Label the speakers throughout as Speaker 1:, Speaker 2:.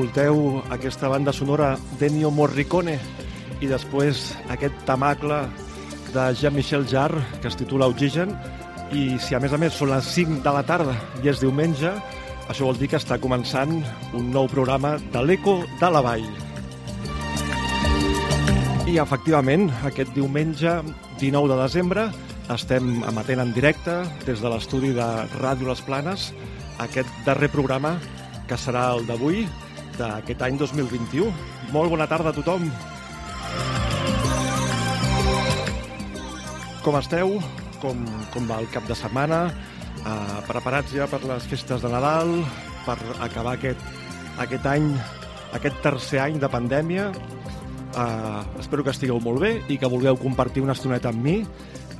Speaker 1: escolteu aquesta banda sonora d'Ennio Morricone i després aquest tamacle de Jean-Michel Jarre que es titula Oxigen i si a més a més són les 5 de la tarda i és diumenge, això vol dir que està començant un nou programa de l'Eco de la Vall. I efectivament, aquest diumenge 19 de desembre estem emetent en directe des de l'estudi de Ràdio Les Planes aquest darrer programa que serà el d'avui, d'aquest any 2021. Molt bona tarda a tothom. Com esteu? Com, com va el cap de setmana? Uh, preparats ja per les festes de Nadal, per acabar aquest, aquest any, aquest tercer any de pandèmia. Uh, espero que estigueu molt bé i que vulgueu compartir una estoneta amb mi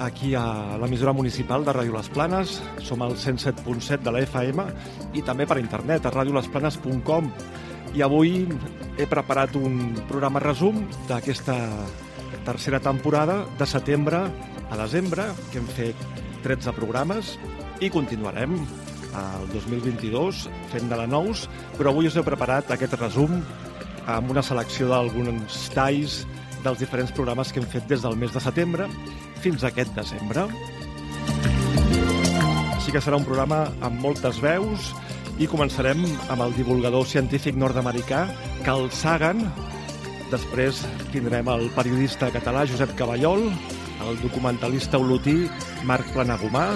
Speaker 1: aquí a l'emissora municipal de Ràdio Les Planes. Som al 107.7 de la FM i també per internet a radiolesplanes.com. I avui he preparat un programa resum d'aquesta tercera temporada de setembre a desembre, que hem fet 13 programes i continuarem al 2022 fent de la nous, però avui us he preparat aquest resum amb una selecció d'alguns talls dels diferents programes que hem fet des del mes de setembre fins a aquest desembre. Així que serà un programa amb moltes veus i començarem amb el divulgador científic nord-americà Carl Sagan. Després tindrem el periodista català Josep Caballol, el documentalista olotí Marc Planagumà,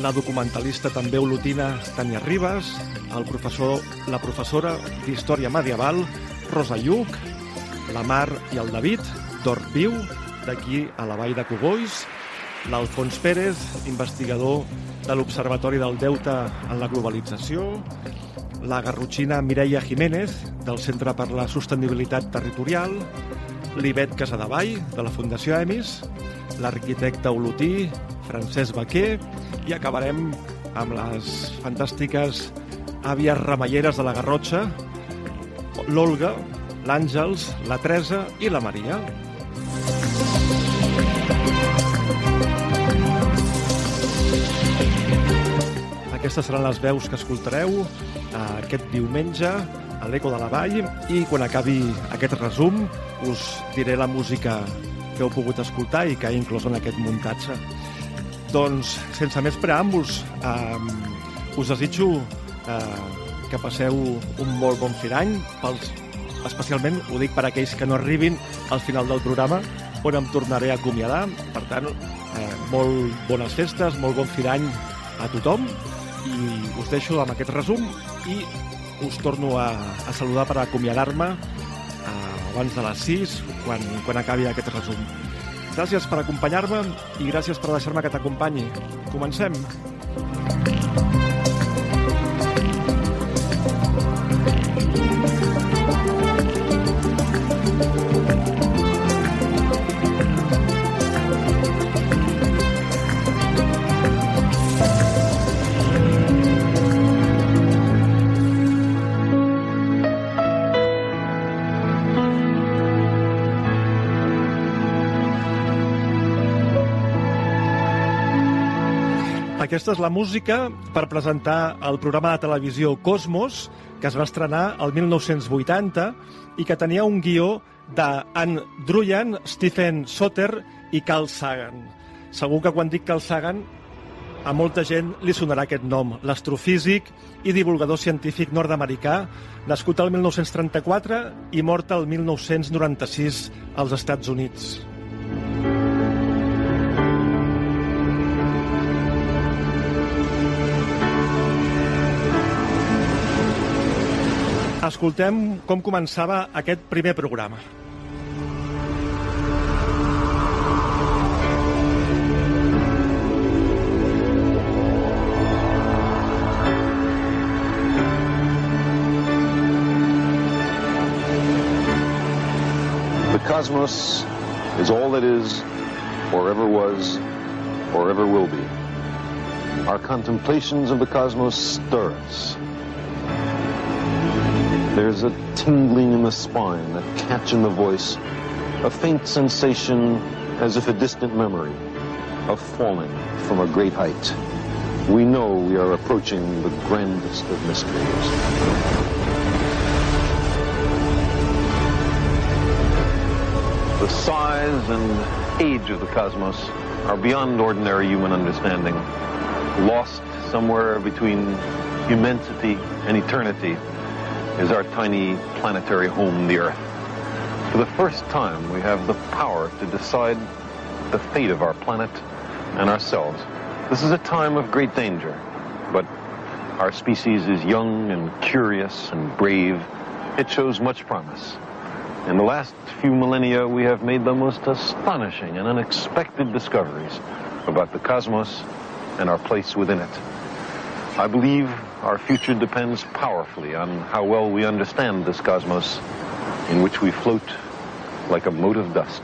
Speaker 1: la documentalista també olotina Tania Ribas, el professor, la professora d'Història Medieval Rosa Lluc, la Mar i el David, d'Hort Viu, d'aquí a la Vall de Cogolls, l'Alfons Pérez, investigador de l'Observatori del Deute en la Globalització, la garrotxina Mireia Jiménez, del Centre per la Sostenibilitat Territorial, l'Ivet Casadevall, de la Fundació EMIS, l'arquitecte olotí Francesc Baquer, i acabarem amb les fantàstiques àvies remeieres de la Garrotxa, l'Olga, l'Àngels, la Teresa i la Maria. Aquestes seran les veus que escoltareu eh, aquest diumenge a l'Eco de la Vall i quan acabi aquest resum us diré la música que heu pogut escoltar i que he inclòs en aquest muntatge. Doncs, sense més preàmbuls, eh, us desitjo eh, que passeu un molt bon firany, pels, especialment ho dic per aquells que no arribin al final del programa, on em tornaré a acomiadar. Per tant, eh, molt bones festes, molt bon firany a tothom i us deixo amb aquest resum i us torno a, a saludar per acomiadar-me eh, abans de les 6, quan, quan acabi aquest resum. Gràcies per acompanyar-me i gràcies per deixar-me que t'acompanyi. Comencem. Aquesta és la música per presentar el programa de televisió Cosmos, que es va estrenar el 1980 i que tenia un guió d'Ann Druyan, Stephen Soter i Carl Sagan. Segur que quan dic Carl Sagan a molta gent li sonarà aquest nom, l'astrofísic i divulgador científic nord-americà, nascut el 1934 i mort el 1996 als Estats Units. Escoltem com començava aquest primer programa.
Speaker 2: The cosmos is all that is, or ever was, or ever will be. Our contemplations of the cosmos stir us. There's a tingling in the spine, a catch in the voice, a faint sensation as if a distant memory of falling from a great height. We know we are approaching the grandest of mysteries. The size and age of the cosmos are beyond ordinary human understanding. Lost somewhere between immensity and eternity is our tiny planetary home, the Earth. For the first time, we have the power to decide the fate of our planet and ourselves. This is a time of great danger, but our species is young and curious and brave. It shows much promise. In the last few millennia, we have made the most astonishing and unexpected discoveries about the cosmos and our place within it. I believe our future depends powerfully on how well we understand this cosmos in which we float like a mote of dust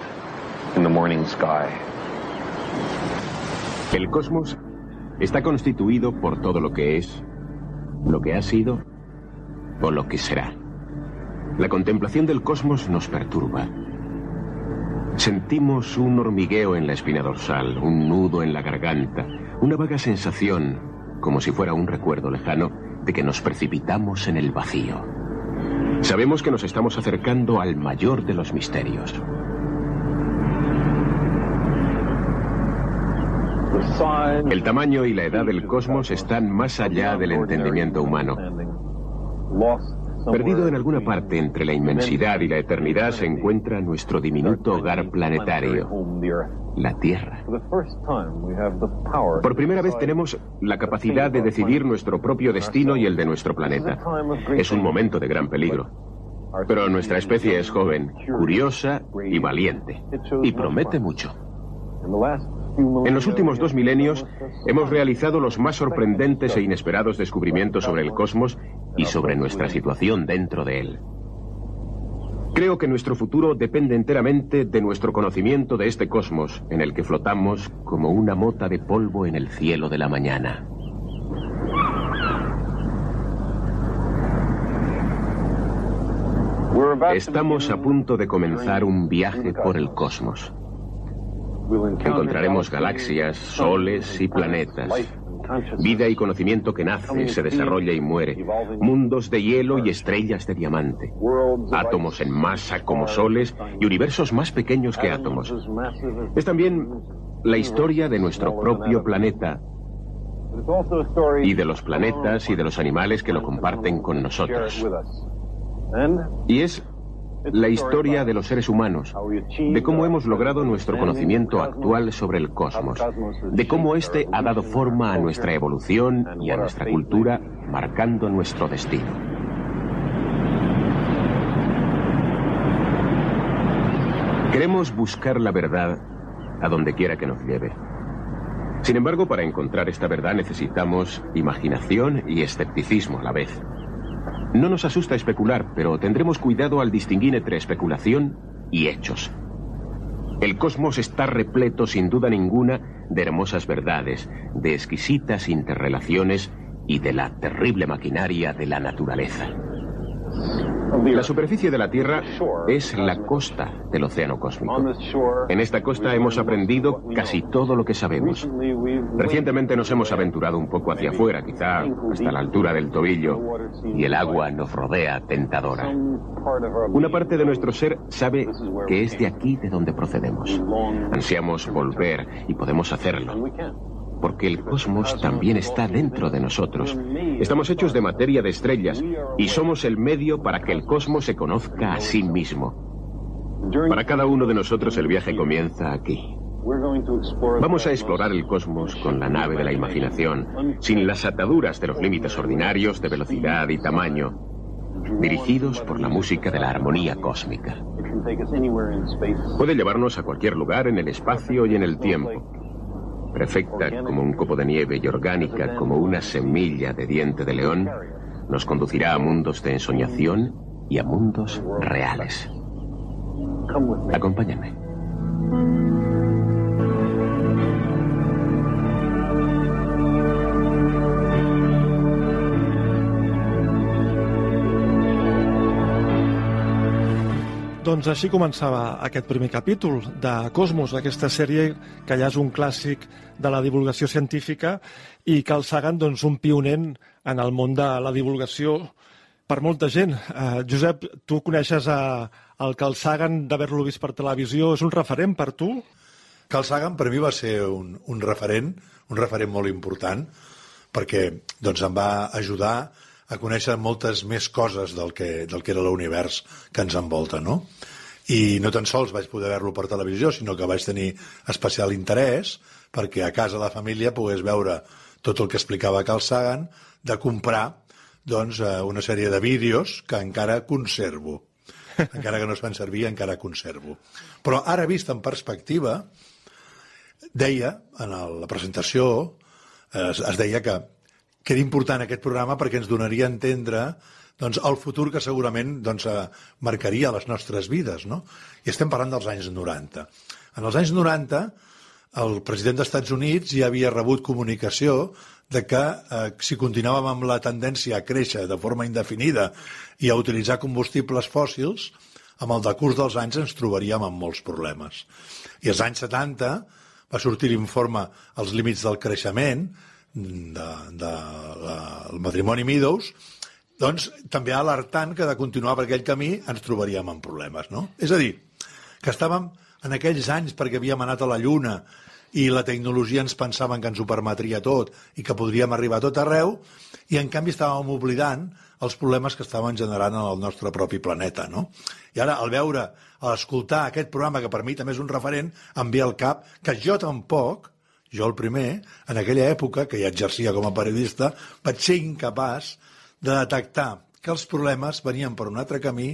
Speaker 2: in the morning sky.
Speaker 3: El cosmos está constituido por todo lo que es, lo que ha sido o lo que será. La contemplación del cosmos nos perturba. Sentimos un hormigueo en la espina dorsal, un nudo en la garganta, una vaga sensación, como si fuera un recuerdo lejano, de que nos precipitamos en el vacío. Sabemos que nos estamos acercando al mayor de los misterios. El tamaño y la edad del cosmos están más allá del entendimiento humano. Perdido en alguna parte entre la inmensidad y la eternidad se encuentra nuestro diminuto hogar planetario, la Tierra. Por primera vez tenemos la capacidad de decidir nuestro propio destino y el de nuestro planeta. Es un momento de gran peligro. Pero nuestra especie es joven, curiosa y valiente. Y promete mucho. En los últimos dos milenios hemos realizado los más sorprendentes e inesperados descubrimientos sobre el cosmos y sobre nuestra situación dentro de él. Creo que nuestro futuro depende enteramente de nuestro conocimiento de este cosmos en el que flotamos como una mota de polvo en el cielo de la mañana. Estamos a punto de comenzar un viaje por el cosmos. Encontraremos galaxias, soles y planetas. Vida y conocimiento que nace, se desarrolla y muere. Mundos de hielo y estrellas de diamante. Átomos en masa como soles y universos más pequeños que átomos. Es también la historia de nuestro propio planeta y de los planetas y de los animales que lo comparten con nosotros. Y es la historia de los seres humanos, de cómo hemos logrado nuestro conocimiento actual sobre el cosmos, de cómo éste ha dado forma a nuestra evolución y a nuestra cultura, marcando nuestro destino. Queremos buscar la verdad a donde quiera que nos lleve. Sin embargo, para encontrar esta verdad necesitamos imaginación y escepticismo a la vez. No nos asusta especular, pero tendremos cuidado al distinguir entre especulación y hechos. El cosmos está repleto, sin duda ninguna, de hermosas verdades, de exquisitas interrelaciones y de la terrible maquinaria de la naturaleza. La superficie de la Tierra es la costa del océano cósmico. En esta costa hemos aprendido casi todo lo que sabemos. Recientemente nos hemos aventurado un poco hacia afuera, quizá hasta la altura del tobillo, y el agua nos rodea tentadora. Una parte de nuestro ser sabe que es de aquí de donde procedemos. Ansiamos volver y podemos hacerlo porque el cosmos también está dentro de nosotros. Estamos hechos de materia de estrellas y somos el medio para que el cosmos se conozca a sí mismo. Para cada uno de nosotros el viaje comienza aquí. Vamos a explorar el cosmos con la nave de la imaginación, sin las ataduras de los límites ordinarios de velocidad y tamaño, dirigidos por la música de la armonía cósmica. Puede llevarnos a cualquier lugar en el espacio y en el tiempo perfecta como un copo de nieve y orgánica como una semilla de diente de león, nos conducirá a mundos de ensoñación y a mundos reales. Acompáñame.
Speaker 1: Doncs així començava aquest primer capítol de Cosmos, aquesta sèrie que ja és un clàssic de la divulgació científica i Carl Sagan, doncs, un pioner en el món de la divulgació per molta gent. Uh, Josep, tu coneixes a, el Carl Sagan d'haver-lo vist per televisió, és un referent per tu?
Speaker 4: Carl Sagan per mi va ser un, un referent, un referent molt important, perquè doncs, em va ajudar a conèixer moltes més coses del que, del que era l'univers que ens envolta, no? I no tan sols vaig poder veure-lo per televisió, sinó que vaig tenir especial interès perquè a casa la família pogués veure tot el que explicava Carl Sagan, de comprar doncs, eh, una sèrie de vídeos que encara conservo. Encara que no es fan servir, encara conservo. Però ara vist en perspectiva, deia, en la presentació, eh, es, es deia que que era important aquest programa perquè ens donaria a entendre doncs, el futur que segurament doncs, eh, marcaria les nostres vides. No? I estem parlant dels anys 90. En els anys 90, el president dels Estats Units ja havia rebut comunicació de que eh, si continuàvem amb la tendència a créixer de forma indefinida i a utilitzar combustibles fòssils, amb el decurs dels anys ens trobaríem amb molts problemes. I als anys 70 va sortir l'informe Els límits del creixement, de, de, matrimoni Meadows, doncs també alertant que de continuar per aquell camí ens trobaríem amb problemes, no? És a dir, que estàvem en aquells anys perquè havíem anat a la Lluna i la tecnologia ens pensaven que ens ho permetria tot i que podríem arribar a tot arreu i en canvi estàvem oblidant els problemes que estaven generant en el nostre propi planeta, no? I ara, al veure, a escoltar aquest programa, que per mi també és un referent, em ve al cap que jo tampoc, jo el primer, en aquella època, que ja exercia com a periodista, vaig ser incapaç de detectar que els problemes venien per un altre camí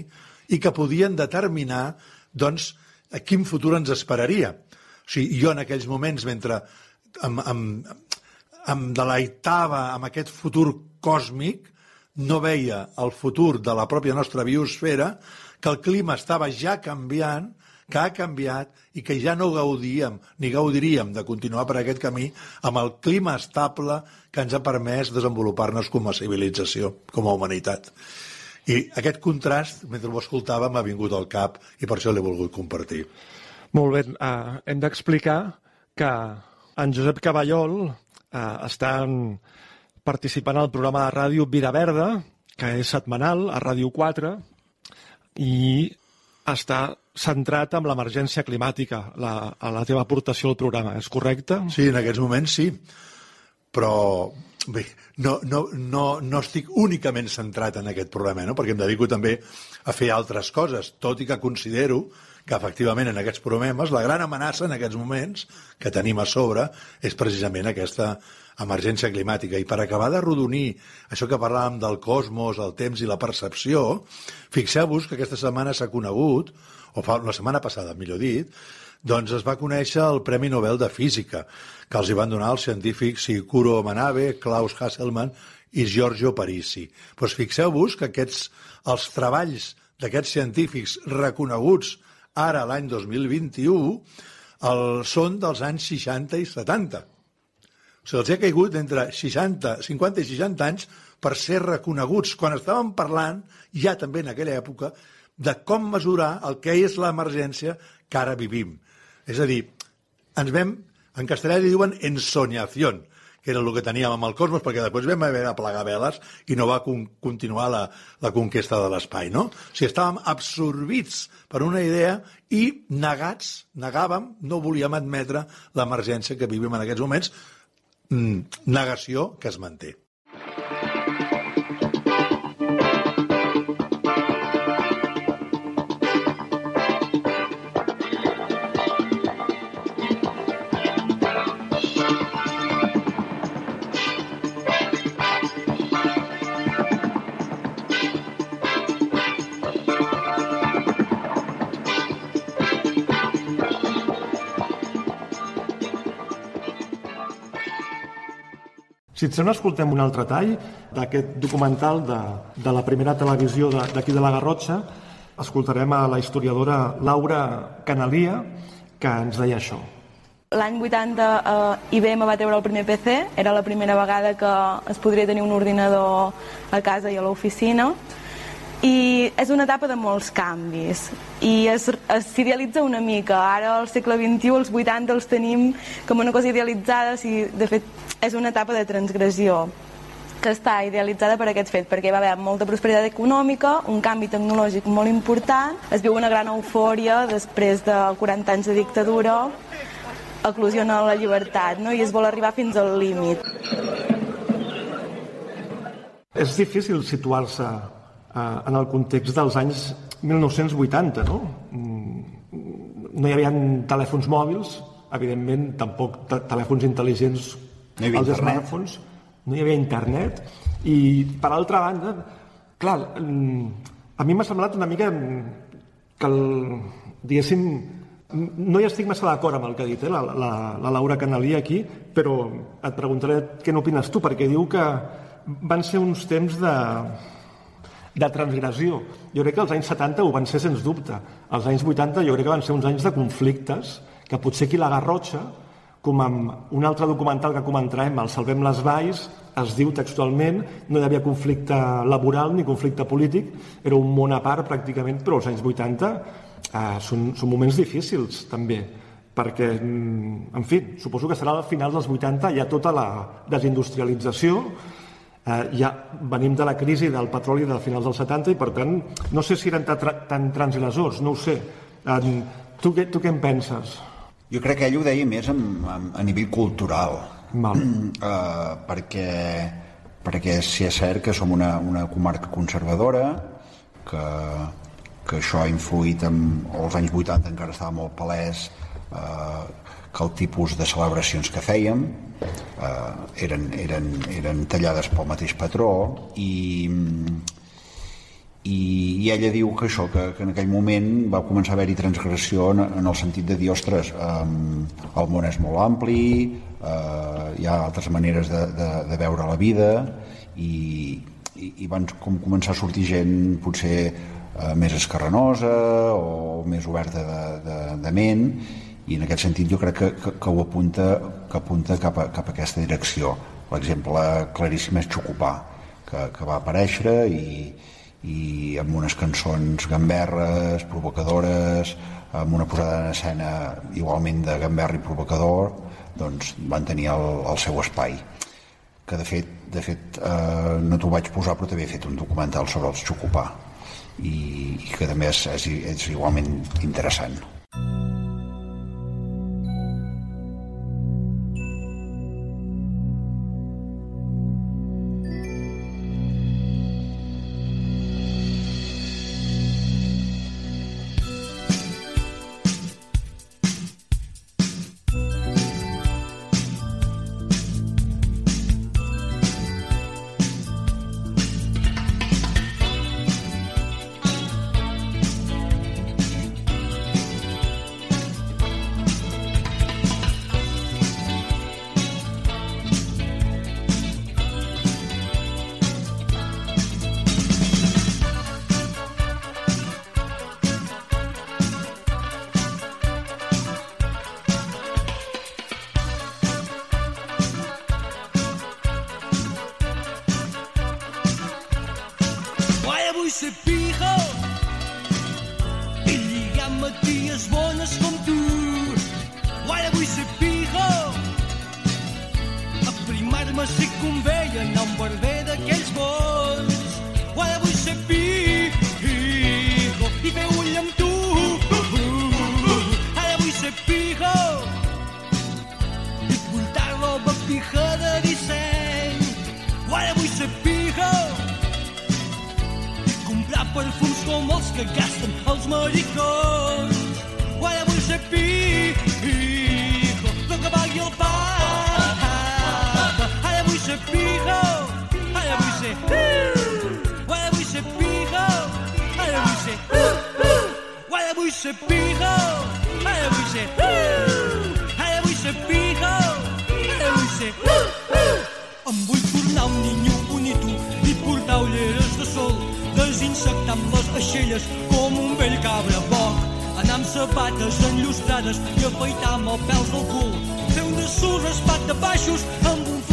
Speaker 4: i que podien determinar doncs, a quin futur ens esperaria. O sigui, jo en aquells moments, mentre em, em, em deleitava amb aquest futur còsmic, no veia el futur de la pròpia nostra biosfera, que el clima estava ja canviant, que ha canviat i que ja no gaudíem ni gaudiríem de continuar per aquest camí amb el clima estable que ens ha permès desenvolupar-nos com a civilització, com a humanitat. I aquest contrast, mentre ho escoltava, m'ha vingut al cap i per això l'he volgut compartir.
Speaker 1: Molt bé, uh, hem d'explicar que en Josep Caballol uh, està participant al programa de ràdio Vira Verda, que és setmanal, a Ràdio 4, i està centrat en l'emergència climàtica, la, a la teva aportació al programa, és correcte?
Speaker 4: Sí, en aquests moments sí, però bé, no, no, no, no estic únicament centrat en aquest problema, no? perquè em dedico també a fer altres coses, tot i que considero que efectivament en aquests problemes la gran amenaça en aquests moments que tenim a sobre és precisament aquesta emergència climàtica. I per acabar de rodonir això que parlàvem del cosmos, el temps i la percepció, fixeu-vos que aquesta setmana s'ha conegut, o fa la setmana passada, millor dit, doncs es va conèixer el Premi Nobel de Física, que els hi van donar els científics Sikuro Manabe, Klaus Hasselmann i Giorgio Parisi. Doncs fixeu-vos que aquests, els treballs d'aquests científics reconeguts ara, l'any 2021, el, són dels anys 60 i 70. O sigui, els ha caigut entre 60, 50 i 60 anys per ser reconeguts, quan estàvem parlant, ja també en aquella època, de com mesurar el que és l'emergència que ara vivim. És a dir, ens vam, en castellà li diuen ensoñación, que era el que teníem amb el cosmos, perquè després vam haver de plegar veles i no va con continuar la, la conquesta de l'espai, no? O sigui, estàvem absorbits per una idea i negats, negàvem, no volíem admetre l'emergència que vivim en aquests moments, negació que es manté.
Speaker 1: Si et sembla, escoltem un altre tall d'aquest documental de, de la primera televisió d'aquí de, de la Garrotxa. Escoltarem a la historiadora Laura Canalia, que ens deia això.
Speaker 5: L'any 80 eh, IBM va treure el primer PC, era la primera vegada que es podria tenir un ordinador a casa i a l'oficina i és una etapa de molts canvis i s'idealitza una mica ara al segle XXI els 80 els tenim com una cosa idealitzada i de fet és una etapa de transgressió que està idealitzada per aquest fet, perquè va haver molta prosperitat econòmica, un canvi tecnològic molt important, es viu una gran eufòria després de 40 anys de dictadura, eclosiona la llibertat no? i es vol arribar fins al límit.
Speaker 1: És difícil situar-se en el context dels anys 1980, no? Mm, no hi havia telèfons mòbils, evidentment tampoc telèfons intel·ligents
Speaker 6: no hi havia
Speaker 1: els
Speaker 6: internet.
Speaker 1: smartphones, no hi havia internet i per altra banda clar, mm, a mi m'ha semblat una mica mm, que el, diguéssim no hi estic massa d'acord amb el que ha dit eh, la, la, la Laura Canalí aquí, però et preguntaré què n'opines tu, perquè diu que van ser uns temps de, de transgressió. Jo crec que els anys 70 ho van ser sens dubte. Els anys 80 jo crec que van ser uns anys de conflictes que potser aquí la Garrotxa, com amb un altre documental que comentarem, el Salvem les Valls, es diu textualment, no hi havia conflicte laboral ni conflicte polític, era un món a part pràcticament, però els anys 80 eh, són, són moments difícils també, perquè, mm, en fi, suposo que serà al final dels 80 hi ha tota la desindustrialització, eh, ja venim de la crisi del petroli de finals dels 70 i per tant no sé si eren tan, tan transgressors, no ho sé. Eh, tu, què, tu què en penses?
Speaker 6: Jo crec que ell ho deia més amb, amb, a nivell cultural,
Speaker 1: Mal.
Speaker 6: uh, perquè, perquè sí és cert que som una, una comarca conservadora, que, que això ha influït en, als anys 80 encara estava molt palès eh, que el tipus de celebracions que fèiem eh, eren, eren, eren tallades pel mateix patró i, i, i ella diu que això, que, que en aquell moment va començar a haver-hi transgressió en, en el sentit de dir, ostres, eh, el món és molt ampli, eh, hi ha altres maneres de, de, de veure la vida i, i, i van com començar a sortir gent potser eh, més escarrenosa o més oberta de, de, de ment i en aquest sentit jo crec que, que, que ho apunta, que apunta cap, a, cap a aquesta direcció. L'exemple claríssim és Xocopà, que, que va aparèixer i, i amb unes cançons gamberres, provocadores, amb una posada en escena igualment de gamberri provocador, doncs van tenir el, el seu espai que de fet, de fet eh, no t'ho vaig posar però també he fet un documental sobre els Xocopà i, i que també és, és, és igualment interessant.
Speaker 7: Mm. amb les aixelles com un vell cabra boc, anar amb sabates enllustrades i afaitar amb els pèls del cul, fer un dessús espat de baixos amb un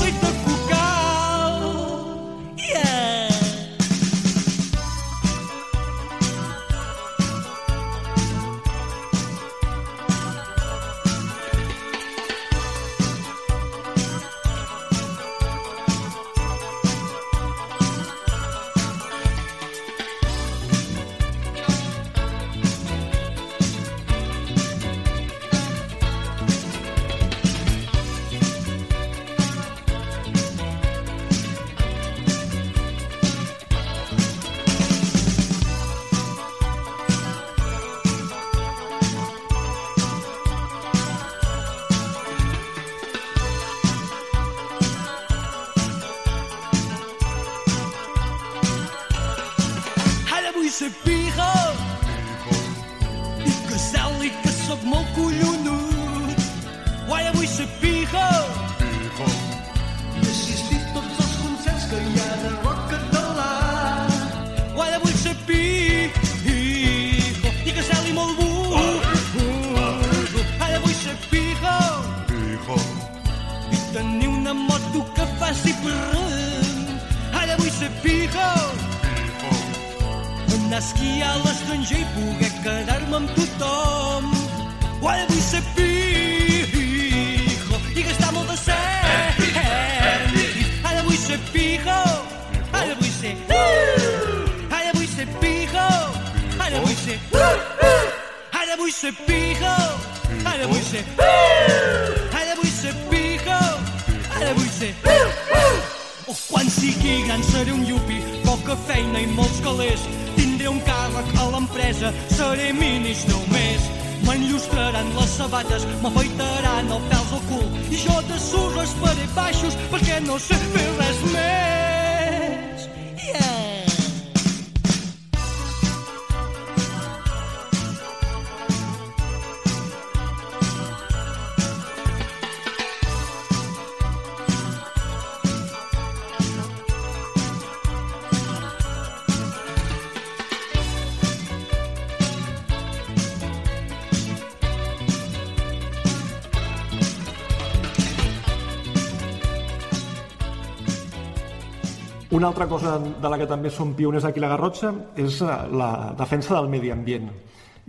Speaker 1: altra cosa de la que també som pioners aquí a la Garrotxa és eh, la defensa del medi ambient.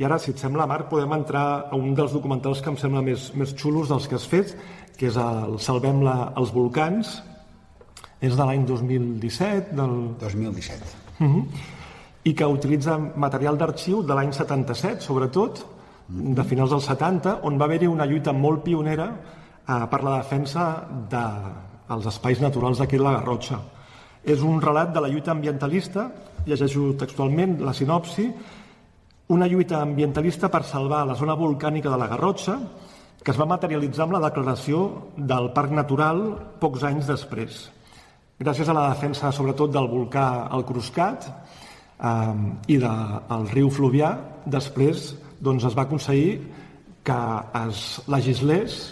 Speaker 1: I ara, si et sembla, Marc, podem entrar a un dels documentals que em sembla més, més xulos dels que has fet, que és el Salvem la, els volcans. És de l'any 2017, del...
Speaker 6: 2017.
Speaker 1: Uh -huh. I que utilitza material d'arxiu de l'any 77, sobretot, de finals dels 70, on va haver-hi una lluita molt pionera eh, per la defensa dels espais naturals d'aquí de la Garrotxa. És un relat de la lluita ambientalista, llegeixo textualment la sinopsi, una lluita ambientalista per salvar la zona volcànica de la Garrotxa, que es va materialitzar amb la declaració del Parc Natural pocs anys després. Gràcies a la defensa, sobretot, del volcà El Cruscat eh, i del riu Fluvià, després doncs, es va aconseguir que es legislés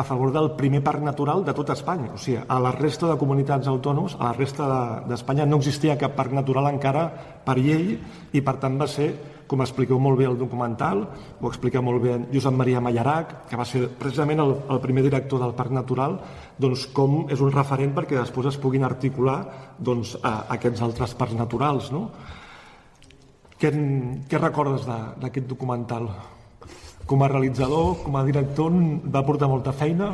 Speaker 1: a favor del primer parc natural de tot Espanya. O sigui, a la resta de comunitats autònomes, a la resta d'Espanya, de, no existia cap parc natural encara per llei i, per tant, va ser com expliqueu molt bé el documental, ho explica molt bé Josep Maria Mallarac, que va ser precisament el, el primer director del Parc Natural, doncs com és un referent perquè després es puguin articular doncs, a, a aquests altres parcs naturals. No? Què, què recordes d'aquest documental? Com a realitzador, com a director, va portar molta feina?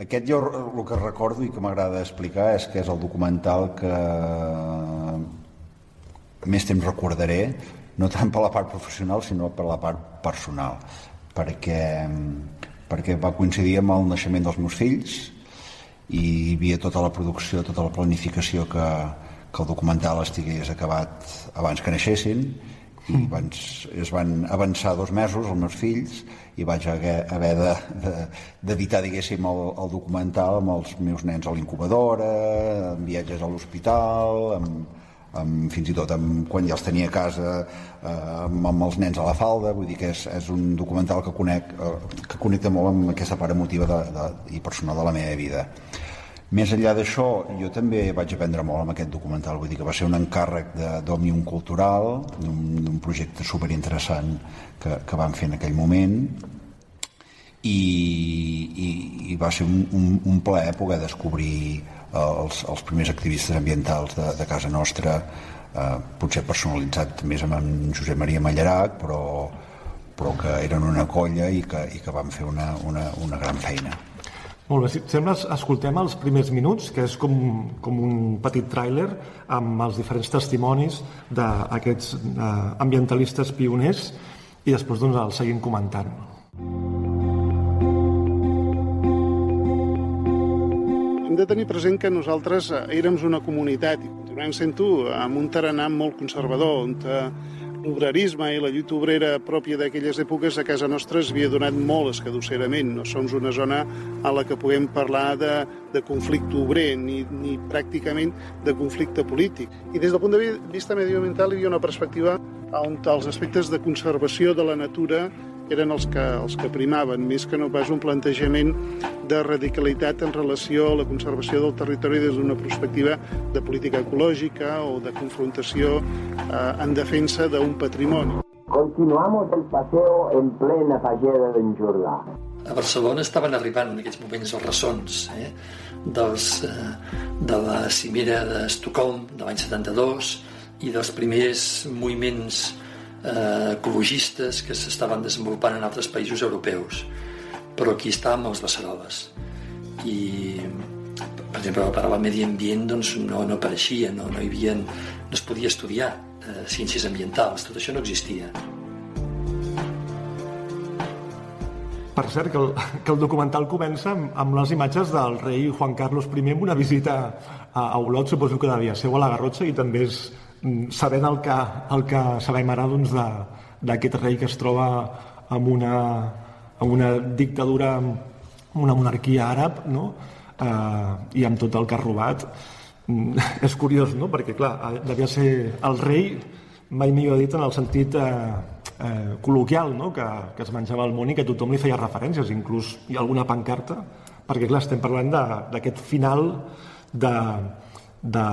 Speaker 6: Aquest jo el que recordo i que m'agrada explicar és que és el documental que més temps recordaré, no tant per la part professional sinó per la part personal, perquè, perquè va coincidir amb el naixement dels meus fills i hi havia tota la producció, tota la planificació que, que el documental estigués acabat abans que naixessin i abans, es van avançar dos mesos els meus fills i vaig haver, haver d'editar, de, de, diguéssim, el, el documental amb els meus nens a l'incubadora, amb viatges a l'hospital, amb, amb, fins i tot amb, quan ja els tenia a casa eh, amb, amb els nens a la falda. Vull dir que és, és un documental que, conec, eh, que connecta molt amb aquesta part emotiva de, de, i personal de la meva vida més enllà d'això, jo també vaig aprendre molt amb aquest documental, vull dir que va ser un encàrrec d'Òmnium Cultural, d'un projecte superinteressant que, que vam fer en aquell moment, i, i, i va ser un, un, un plaer poder descobrir els, els primers activistes ambientals de, de casa nostra, eh, potser personalitzat més amb en Josep Maria Mallarac, però, però que eren una colla i que, i que van fer una, una, una gran feina.
Speaker 1: Molt bé, si sembla, escoltem els primers minuts, que és com, com un petit tràiler amb els diferents testimonis d'aquests eh, ambientalistes pioners i després doncs, el seguim comentant.
Speaker 8: Hem de tenir present que nosaltres eh, érem una comunitat i continuem sent-ho amb un taranà molt conservador, on eh, l'obrerisme i la lluita obrera pròpia d'aquelles èpoques a casa nostra es havia donat molt escadusserament. No som una zona a la que puguem parlar de, de conflicte obrer ni, ni pràcticament de conflicte polític. I des del punt de vista medioambiental hi havia una perspectiva on els aspectes de conservació de la natura eren els que, els que primaven, més que no pas un plantejament de radicalitat en relació a la conservació del territori des d'una perspectiva de política ecològica o de confrontació eh, en defensa d'un patrimoni.
Speaker 9: Continuamos el paseo en plena falleda d'en Jordà.
Speaker 10: A Barcelona estaven arribant en aquests moments els ressons eh, dels, eh, de la cimera d'Estocolm de l'any 72 i dels primers moviments eh, ecologistes que s'estaven desenvolupant en altres països europeus. Però aquí estàvem els beceroles. I, per exemple, la paraula medi ambient doncs, no, no apareixia, no, no, hi havia, no es podia estudiar eh, ciències ambientals, tot això no existia.
Speaker 1: Per cert, que el, que el documental comença amb, amb les imatges del rei Juan Carlos I amb una visita a, a Olot, suposo que devia ser a la Garrotxa, i també és sabent el que, el que sabem ara doncs, d'aquest rei que es troba amb una, amb una dictadura, amb una monarquia àrab, no? eh, i amb tot el que ha robat. Mm, és curiós, no? perquè clar, eh, devia ser el rei, mai millor dit en el sentit eh, eh, col·loquial, no? que, que es menjava el món i que tothom li feia referències, inclús hi ha alguna pancarta, perquè clar, estem parlant d'aquest final de, de,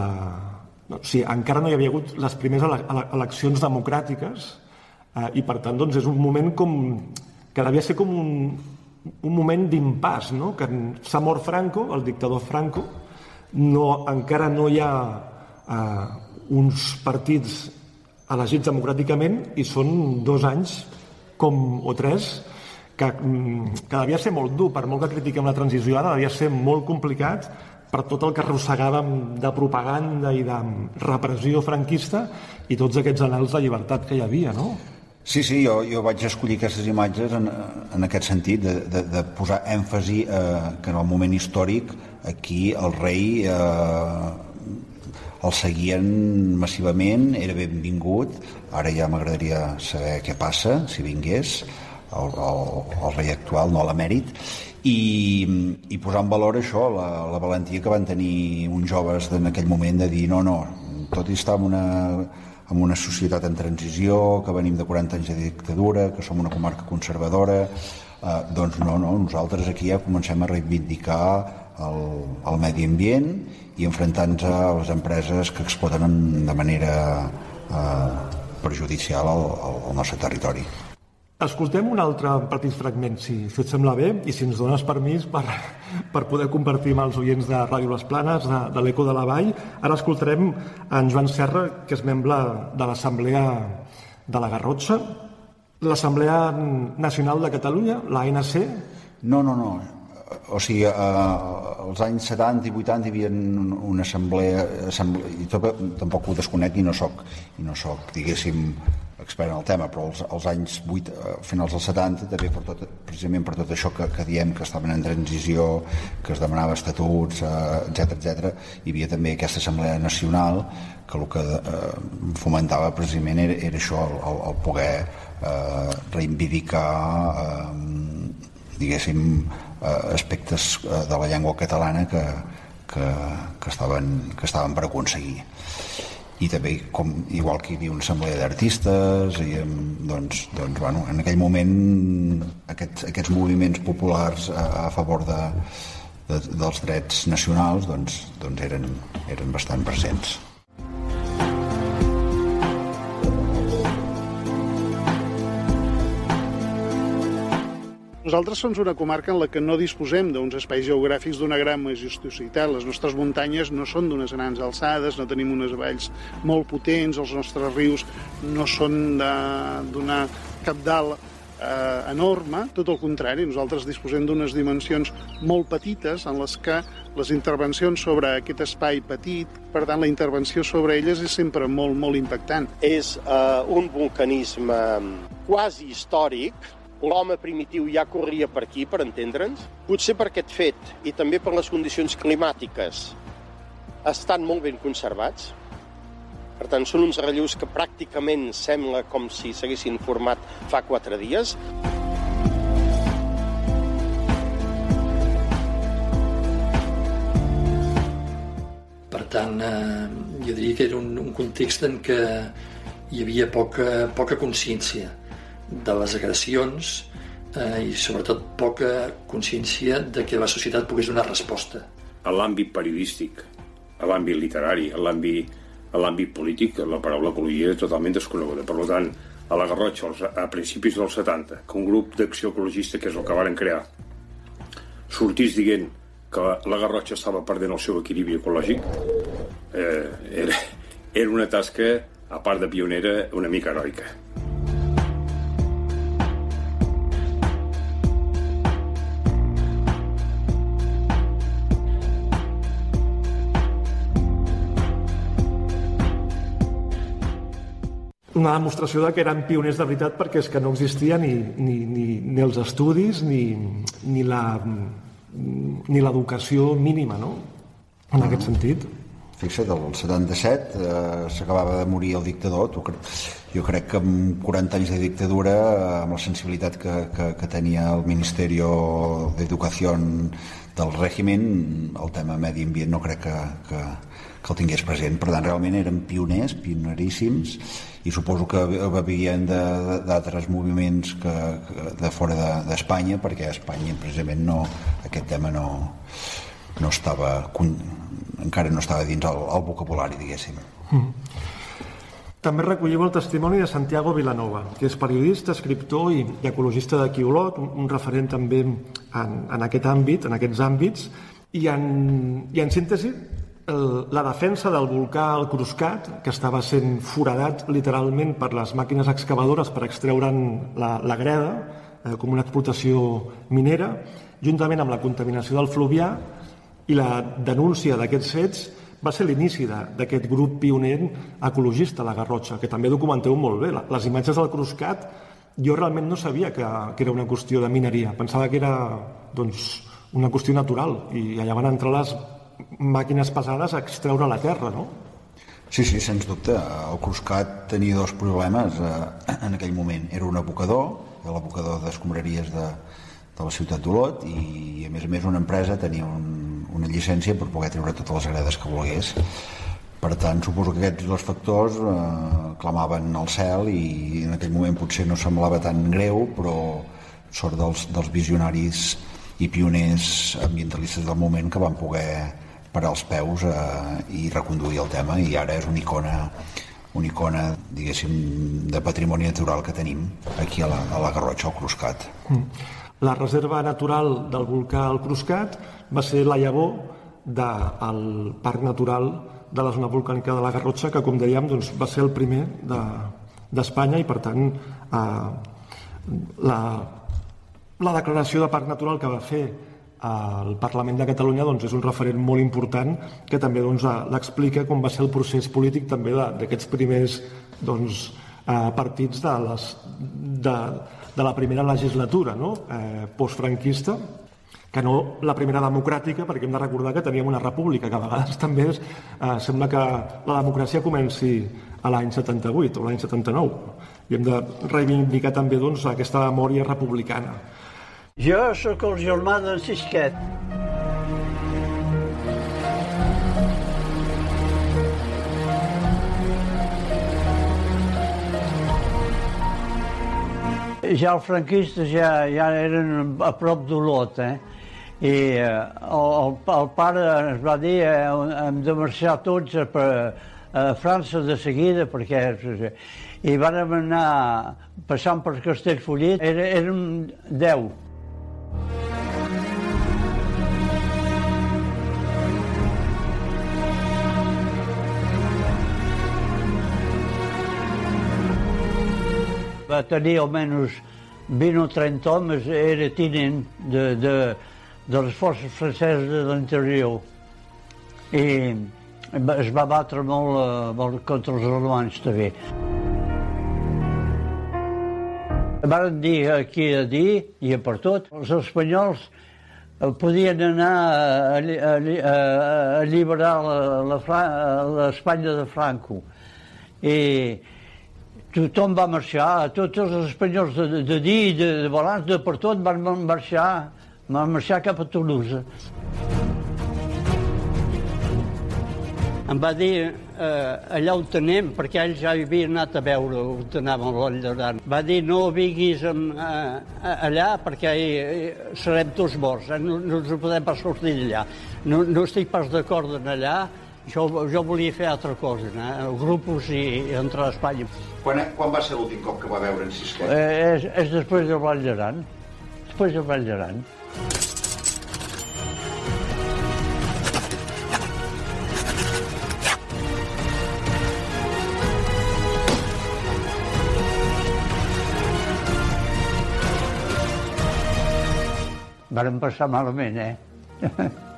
Speaker 1: o sigui, encara no hi havia hagut les primeres ele eleccions democràtiques eh, i per tant doncs, és un moment com que devia ser com un, un moment d'impàs, no? que s'ha mort Franco, el dictador Franco, no, encara no hi ha eh, uns partits elegits democràticament i són dos anys com, o tres que, mm, que devia ser molt dur, per molt que critiquem la transició ara, devia ser molt complicat per tot el que arrossegàvem de propaganda i de repressió franquista i tots aquests anals de llibertat que hi havia, no?
Speaker 6: Sí, sí, jo, jo vaig escollir aquestes imatges en, en aquest sentit, de, de, de posar èmfasi eh, que en el moment històric aquí el rei eh, el seguien massivament, era benvingut, ara ja m'agradaria saber què passa, si vingués, el, el, el rei actual, no l'emèrit, i, i posar en valor això, la, la valentia que van tenir uns joves en aquell moment de dir no, no, tot i estar en una, en una societat en transició, que venim de 40 anys de dictadura, que som una comarca conservadora, eh, doncs no, no, nosaltres aquí ja comencem a reivindicar el, el medi ambient i enfrontant-nos a les empreses que exploten de manera eh, perjudicial al, al nostre territori.
Speaker 1: Escoltem un altre petit fragment, si, si et sembla bé, i si ens dones permís per, per poder compartir amb els oients de Ràdio Les Planes, de, de l'Eco de la Vall. Ara escoltarem en Joan Serra, que és membre de l'Assemblea de la Garrotxa, l'Assemblea Nacional de Catalunya, l'ANC.
Speaker 6: No, no, no. O sigui, eh, als anys 70 i 80 hi havia una assemblea, assemblea i tot, tampoc ho desconec i no soc, i no diguéssim, expert en el tema, però als, anys 8, eh, finals dels 70, també per tot, precisament per tot això que, que diem que estaven en transició, que es demanava estatuts, etc eh, etc, hi havia també aquesta Assemblea Nacional que el que eh, fomentava precisament era, era això, el, el, el poder eh, reivindicar eh, diguéssim eh, aspectes eh, de la llengua catalana que, que, que, estaven, que estaven per aconseguir i també com, igual que hi havia una assemblea d'artistes i doncs, doncs bueno, en aquell moment aquests, aquests moviments populars a, a favor de, de, dels drets nacionals doncs, doncs eren, eren bastant presents.
Speaker 8: Nosaltres som una comarca en la que no disposem d'uns espais geogràfics d'una gran majestuositat. Les nostres muntanyes no són d'unes grans alçades, no tenim unes valls molt potents, els nostres rius no són d'una capdalt eh, enorme, tot el contrari, nosaltres disposem d'unes dimensions molt petites en les que les intervencions sobre aquest espai petit, per tant la intervenció sobre elles és sempre molt, molt impactant.
Speaker 11: És eh, un vulcanisme quasi històric, l'home primitiu ja corria per aquí, per entendre'ns. Potser per aquest fet i també per les condicions climàtiques estan molt ben conservats. Per tant, són uns relleus que pràcticament sembla com si s'haguessin format fa quatre dies.
Speaker 10: Per tant, eh, jo diria que era un, un context en què hi havia poca, poca consciència de les agressions eh, i sobretot poca consciència de que la societat pogués donar resposta.
Speaker 12: A l'àmbit periodístic, a l'àmbit literari, a l'àmbit a l'àmbit polític, la paraula ecologia és totalment desconeguda. Per tant, a la Garrotxa, a principis dels 70, que un grup d'acció ecologista, que és el que varen crear, sortís dient que la Garrotxa estava perdent el seu equilibri ecològic, eh, era, era una tasca, a part de pionera, una mica heroica.
Speaker 1: Una demostració de que eren pioners de veritat perquè és que no existia ni, ni, ni, ni els estudis ni, ni la ni l'educació mínima, no? En aquest sentit.
Speaker 6: Fixa't, el 77 eh, s'acabava de morir el dictador. Tu, jo crec que amb 40 anys de dictadura, amb la sensibilitat que, que, que tenia el Ministeri d'Educació del règim, el tema medi ambient no crec que, que, que el tingués present. Per tant, realment eren pioners, pioneríssims, i suposo que bevien d'altres moviments que, de fora d'Espanya, de, perquè a Espanya precisament no, aquest tema no, no estava encara no estava dins el, el vocabulari, diguéssim. Mm.
Speaker 1: També recolliu el testimoni de Santiago Vilanova, que és periodista, escriptor i, ecologista de Quiolot, un, referent també en, en aquest àmbit, en aquests àmbits, I en, i en síntesi, la defensa del volcà al Cruscat, que estava sent foradat literalment per les màquines excavadores per extreure'n la, la greda, eh, com una explotació minera, juntament amb la contaminació del fluvià i la denúncia d'aquests fets, va ser l'inici d'aquest grup pioner ecologista, la Garrotxa, que també documenteu molt bé. Les imatges del Cruscat, jo realment no sabia que, que era una qüestió de mineria. Pensava que era doncs, una qüestió natural i allà van entrar les màquines pesades a extreure la terra, no?
Speaker 6: Sí, sí, sens dubte. El Cruscat tenia dos problemes eh, en aquell moment. Era un abocador, l'abocador d'escombraries de, de la ciutat d'Olot i a més a més una empresa tenia un, una llicència per poder treure totes les gredes que volgués per tant suposo que aquests dos factors eh, clamaven al cel i en aquell moment potser no semblava tan greu però sort dels, dels visionaris i pioners ambientalistes del moment que van poder parar els peus eh, i reconduir el tema i ara és una icona una icona, diguéssim, de patrimoni natural que tenim aquí a la, a la Garrotxa, al Cruscat. Mm.
Speaker 1: La reserva natural del volcà al Cruscat va ser la llavor del Parc Natural de la zona volcànica de la Garrotxa, que, com dèiem, doncs, va ser el primer d'Espanya de, i, per tant, eh, la, la declaració de Parc Natural que va fer el Parlament de Catalunya doncs, és un referent molt important que també doncs, l'explica com va ser el procés polític també d'aquests primers doncs, eh, partits de, les, de, de la primera legislatura no? eh, postfranquista, que no la primera democràtica, perquè hem de recordar que teníem una república, que a vegades també és, eh, sembla que la democràcia comenci a l'any 78 o l'any 79. I hem de reivindicar també doncs, aquesta memòria republicana.
Speaker 13: Jo sóc el germà d'en Sisquet. ja els franquistes ja, ja eren a prop d'Olot, eh? I eh, el, el pare ens va dir eh, hem de marxar tots a, a França de seguida perquè i vàrem anar passant per Castellfollit, Era, érem deu. Va tenir almenys 20 o 30 homes, era tinent de, de, de les forces franceses de l'interior. I es va batre molt, eh, molt contra els alemanys també. Van dir aquí a dir i a per tot, els espanyols eh, podien anar a, a, a, a alliberar l'Espanya de Franco. I tothom va marxar, tots els espanyols de, de dir, de, de Balans, de per tot, van marxar, van marxar cap a Toulouse. Em va dir eh, allà on anem, perquè ell ja havia anat a veure on anàvem a Llaurant. Va dir no vinguis amb, eh, allà perquè eh, serem tots morts, eh? no, no ens podem pas sortir d'allà. No, no estic pas d'acord en allà, jo, jo volia fer altra cosa, eh? grupos i, i entrar a Espanya.
Speaker 6: Quan, quan va ser l'últim cop que va veure en Sisquet?
Speaker 13: Eh, és, és després del Vall d'Aran. Després del Vall d'Aran. Varen passar malament, eh?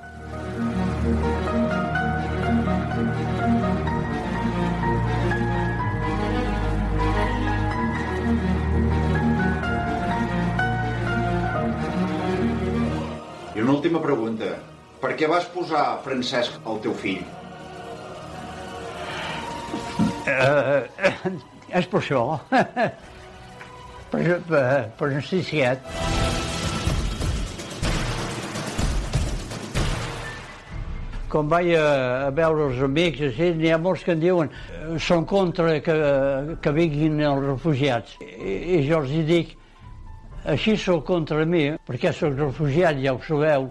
Speaker 6: una última pregunta. Per què vas posar Francesc al teu fill?
Speaker 13: Uh, és per això. per, per, per necessitat. Quan vaig a, a veure els amics, així, n'hi ha molts que em diuen són contra que, que vinguin els refugiats. I, i jo els dic, així sóc contra mi, perquè sóc refugiat, ja ho sabeu.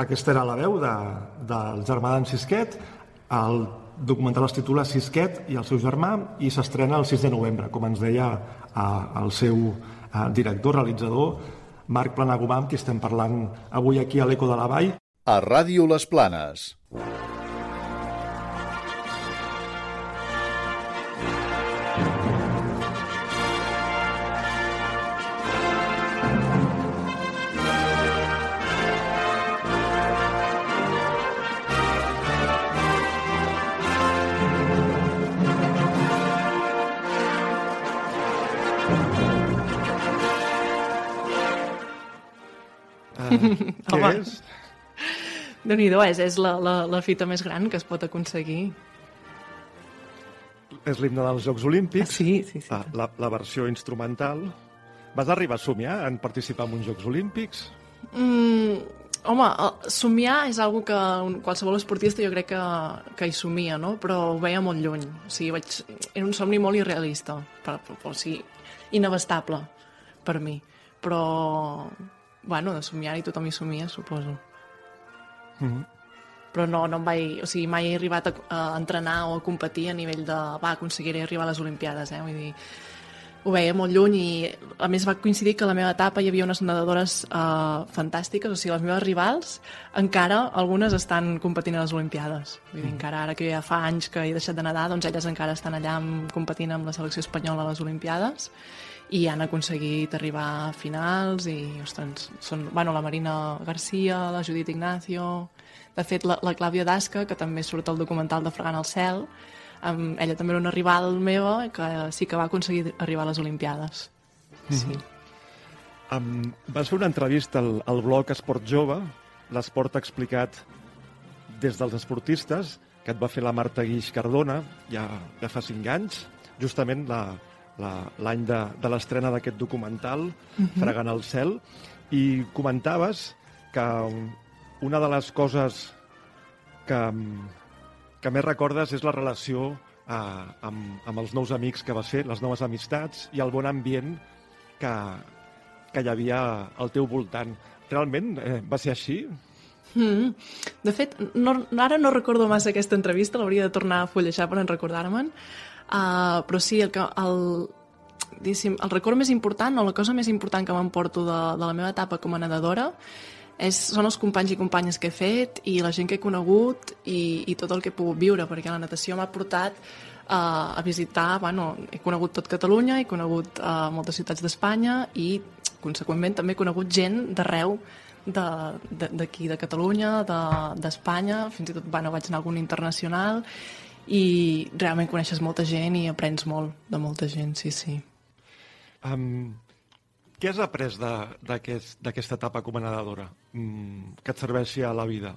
Speaker 1: Aquesta era la veu de, del germà d'en Sisquet. El documental es titula Sisquet i el seu germà i s'estrena el 6 de novembre, com ens deia el seu director, realitzador, Marc Planagumà, amb qui estem parlant avui aquí a l'Eco de la Vall.
Speaker 14: A Ràdio Les Planes.
Speaker 1: Què
Speaker 15: Home.
Speaker 1: és?
Speaker 15: Déu-n'hi-do, és, és la, la, la fita més gran que es pot aconseguir.
Speaker 1: És l'himne dels Jocs Olímpics.
Speaker 15: Ah, sí, sí, sí.
Speaker 1: La, la, la versió instrumental. Vas arribar a somiar en participar en uns Jocs Olímpics?
Speaker 15: Mm, home, el- somiar és algo que qualsevol esportista jo crec que, que hi somia, no? però ho veia molt lluny. O sigui, vaig, era un somni molt irrealista, per, per, o sigui, inabastable per mi. Però, bueno, de somiar-hi tothom hi somia, suposo.
Speaker 1: Mm -hmm.
Speaker 15: però no, no em vaig, o sigui, mai he arribat a, a entrenar o a competir a nivell de, va, aconseguiré arribar a les Olimpiades, eh? vull dir, ho veia molt lluny i a més va coincidir que a la meva etapa hi havia unes nedadores uh, fantàstiques, o sigui, les meves rivals encara, algunes estan competint a les Olimpiades, vull dir, encara ara que ja fa anys que he deixat de nedar, doncs elles encara estan allà competint amb la selecció espanyola a les Olimpiades i han aconseguit arribar a finals i, ostres, són, bueno, la Marina Garcia, la Judit Ignacio... De fet, la, la Clàudia Dasca, que també surt al documental de Fregant al cel, um, ella també era una rival meva que sí que va aconseguir arribar a les Olimpiades. Sí.
Speaker 1: Um, vas fer una entrevista al, al blog Esport Jove, l'esport explicat des dels esportistes, que et va fer la Marta Guix Cardona ja, ja fa cinc anys, justament la- la- l'any de, de l'estrena d'aquest documental,
Speaker 16: Mhm.
Speaker 1: Fregant el cel, i comentaves que una de les coses que, que més recordes és la relació eh, amb, amb els nous amics que vas fer, les noves amistats i el bon ambient que, que hi havia al teu voltant. Realment eh, va ser així?
Speaker 15: Mm. De fet, no, ara no recordo massa aquesta entrevista, l'hauria de tornar a fullejar per en recordar-me'n, uh, però sí, el, que, el, el record més important o la cosa més important que m'emporto de, de la meva etapa com a nedadora és, són els companys i companyes que he fet i la gent que he conegut i, i tot el que he pogut viure, perquè la natació m'ha portat uh, a visitar, bueno, he conegut tot Catalunya, he conegut uh, moltes ciutats d'Espanya i, conseqüentment, també he conegut gent d'arreu de- de- d'aquí, de, de Catalunya, de- d'Espanya, de, fins i tot bueno, vaig anar a algun internacional i realment coneixes molta gent i aprens molt de molta gent, sí, sí.
Speaker 1: Um, què has après d'aquesta etapa com a nedadora mm, que et serveixi a la vida?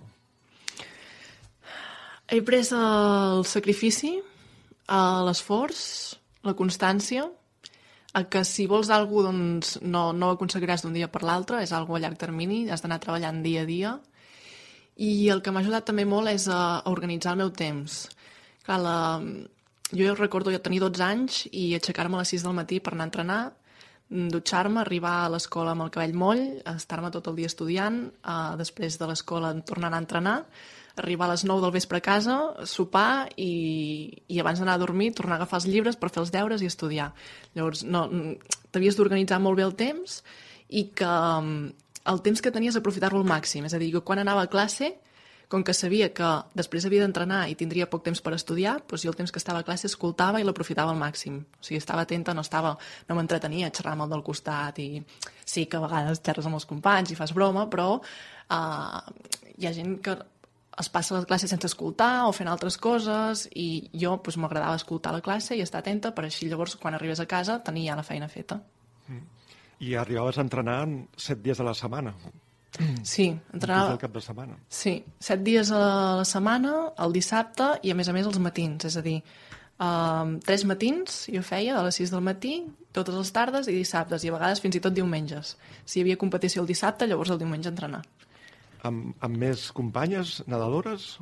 Speaker 15: He pres el sacrifici, l'esforç, la constància, a que si vols alguna cosa doncs no, no ho aconseguiràs d'un dia per l'altre, és algo a llarg termini, has d'anar treballant dia a dia. I el que m'ha ajudat també molt és a, a organitzar el meu temps. Clar, la, jo recordo jo tenir 12 anys i aixecar-me a les 6 del matí per anar a entrenar, dutxar-me, arribar a l'escola amb el cabell moll, estar-me tot el dia estudiant, eh, després de l'escola tornar a entrenar, arribar a les 9 del vespre a casa, sopar i, i abans d'anar a dormir tornar a agafar els llibres per fer els deures i estudiar. Llavors, no, t'havies d'organitzar molt bé el temps i que mm, el temps que tenies aprofitar-lo al màxim. És a dir, quan anava a classe, com que sabia que després havia d'entrenar i tindria poc temps per estudiar, doncs jo el temps que estava a classe escoltava i l'aprofitava al màxim. O sigui, estava atenta, no estava, no m'entretenia a xerrar amb el del costat i sí que a vegades xerres amb els companys i fas broma, però uh, hi ha gent que es passa la classe sense escoltar o fent altres coses i jo doncs, m'agradava escoltar la classe i estar atenta per així llavors quan arribes a casa tenir ja la feina feta.
Speaker 1: I arribaves a entrenar set dies a la setmana.
Speaker 15: Sí, entrenava...
Speaker 1: El cap de setmana.
Speaker 15: Sí, set dies a la setmana, el dissabte i a més a més els matins, és a dir, um, tres matins jo feia a les 6 del matí, totes les tardes i dissabtes, i a vegades fins i tot diumenges. Si hi havia competició el dissabte, llavors el diumenge entrenar.
Speaker 1: Amb, amb més companyes nedadores?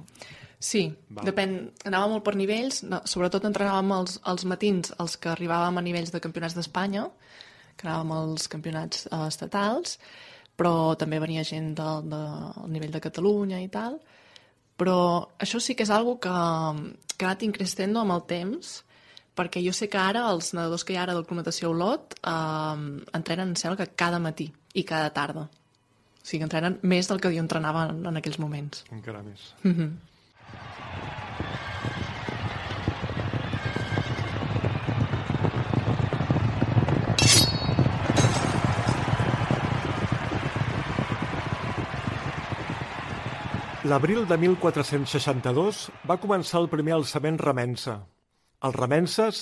Speaker 15: Sí,
Speaker 1: Val.
Speaker 15: depèn, anava molt per nivells, no, sobretot entrenàvem els, els matins, els que arribàvem a nivells de campionats d'Espanya, que anàvem als campionats eh, estatals, però també venia gent del de, del nivell de Catalunya i tal. Però això sí que és algo que, que ha anat increscendo amb el temps, Perquè jo sé que ara els nedadors que hi ha ara del Club Natació Olot eh, entrenen, em sembla que cada matí i cada tarda. O sigui, entrenen més del que jo entrenava en, en aquells moments.
Speaker 1: Encara més.
Speaker 15: Mm -hmm.
Speaker 1: L'abril de 1462 va començar el primer alçament remensa. Els remenses,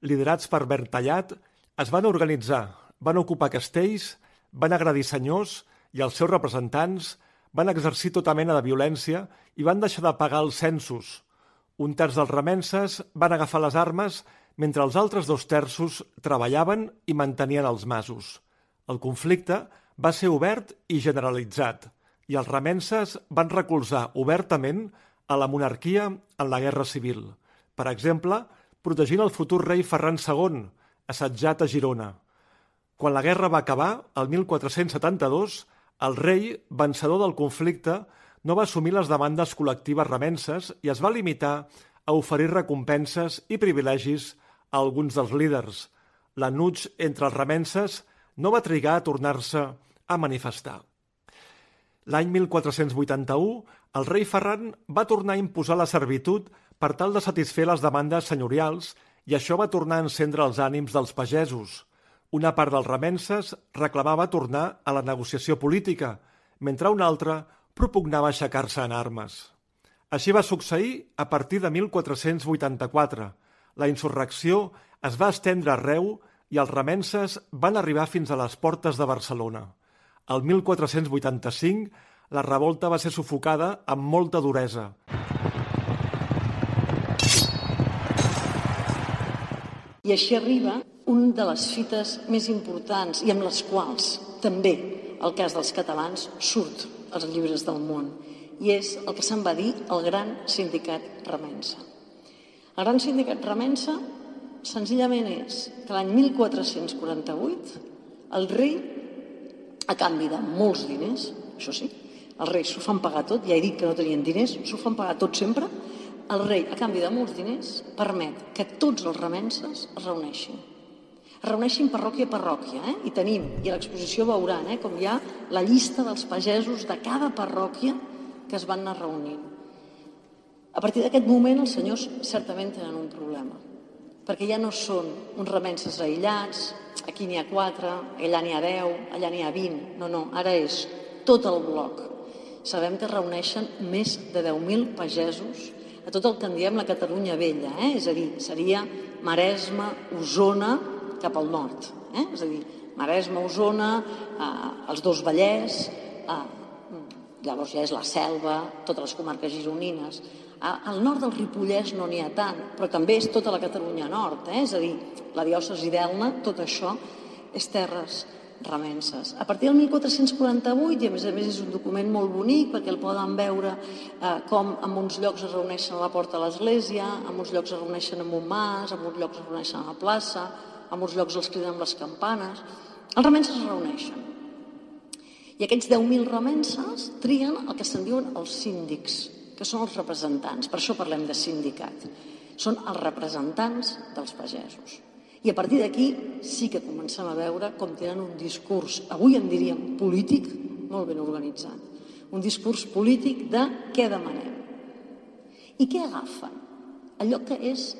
Speaker 1: liderats per Bertallat, es van organitzar, van ocupar castells, van agredir senyors i els seus representants van exercir tota mena de violència i van deixar de pagar els censos. Un terç dels remenses van agafar les armes mentre els altres dos terços treballaven i mantenien els masos. El conflicte va ser obert i generalitzat i els remenses van recolzar obertament a la monarquia en la Guerra Civil. Per exemple, protegint el futur rei Ferran II, assetjat a Girona. Quan la guerra va acabar, el 1472, el rei, vencedor del conflicte, no va assumir les demandes col·lectives remenses i es va limitar a oferir recompenses i privilegis a alguns dels líders. L'anuig entre els remenses no va trigar a tornar-se a manifestar. L'any 1481, el rei Ferran va tornar a imposar la servitud per tal de satisfer les demandes senyorials i això va tornar a encendre els ànims dels pagesos. Una part dels remenses reclamava tornar a la negociació política, mentre una altra propugnava aixecar-se en armes. Així va succeir a partir de 1484. La insurrecció es va estendre arreu i els remenses van arribar fins a les portes de Barcelona. El 1485, la revolta va ser sufocada amb molta duresa.
Speaker 16: I així arriba un de les fites més importants i amb les quals també el cas dels catalans surt als llibres del món i és el que se'n va dir el Gran Sindicat Remensa. El Gran Sindicat Remensa senzillament és que l'any 1448 el rei, a canvi de molts diners, això sí, els reis s'ho fan pagar tot, ja he dit que no tenien diners, s'ho fan pagar tot sempre, el rei, a canvi de molts diners, permet que tots els remenses es reuneixin. Es reuneixin parròquia a parròquia, eh? i tenim, i a l'exposició veuran, eh? com hi ha la llista dels pagesos de cada parròquia que es van anar reunint. A partir d'aquest moment els senyors certament tenen un problema, perquè ja no són uns remenses aïllats, aquí n'hi ha quatre, allà n'hi ha deu, allà n'hi ha vint, no, no, ara és tot el bloc. Sabem que reuneixen més de 10.000 pagesos a tot el que en diem la Catalunya vella, eh? és a dir, seria Maresme, Osona, cap al nord. Eh? És a dir, Maresme, Osona, eh, els dos Vallès, eh, llavors ja és la Selva, totes les comarques gironines. Al nord del Ripollès no n'hi ha tant, però també és tota la Catalunya nord, eh? és a dir, la diòcesi d'Elna, tot això és terres remenses. A partir del 1448, i a més a més és un document molt bonic perquè el poden veure eh, com en uns llocs es reuneixen a la porta de l'església, en uns llocs es reuneixen en un mas, en uns llocs es reuneixen a la plaça, en uns llocs els criden amb les campanes. Els remenses es reuneixen. I aquests 10.000 remenses trien el que se'n diuen els síndics, que són els representants. Per això parlem de sindicat. Són els representants dels pagesos. I a partir d'aquí sí que comencem a veure com tenen un discurs, avui en diríem polític, molt ben organitzat. Un discurs polític de què demanem. I què agafen? Allò que és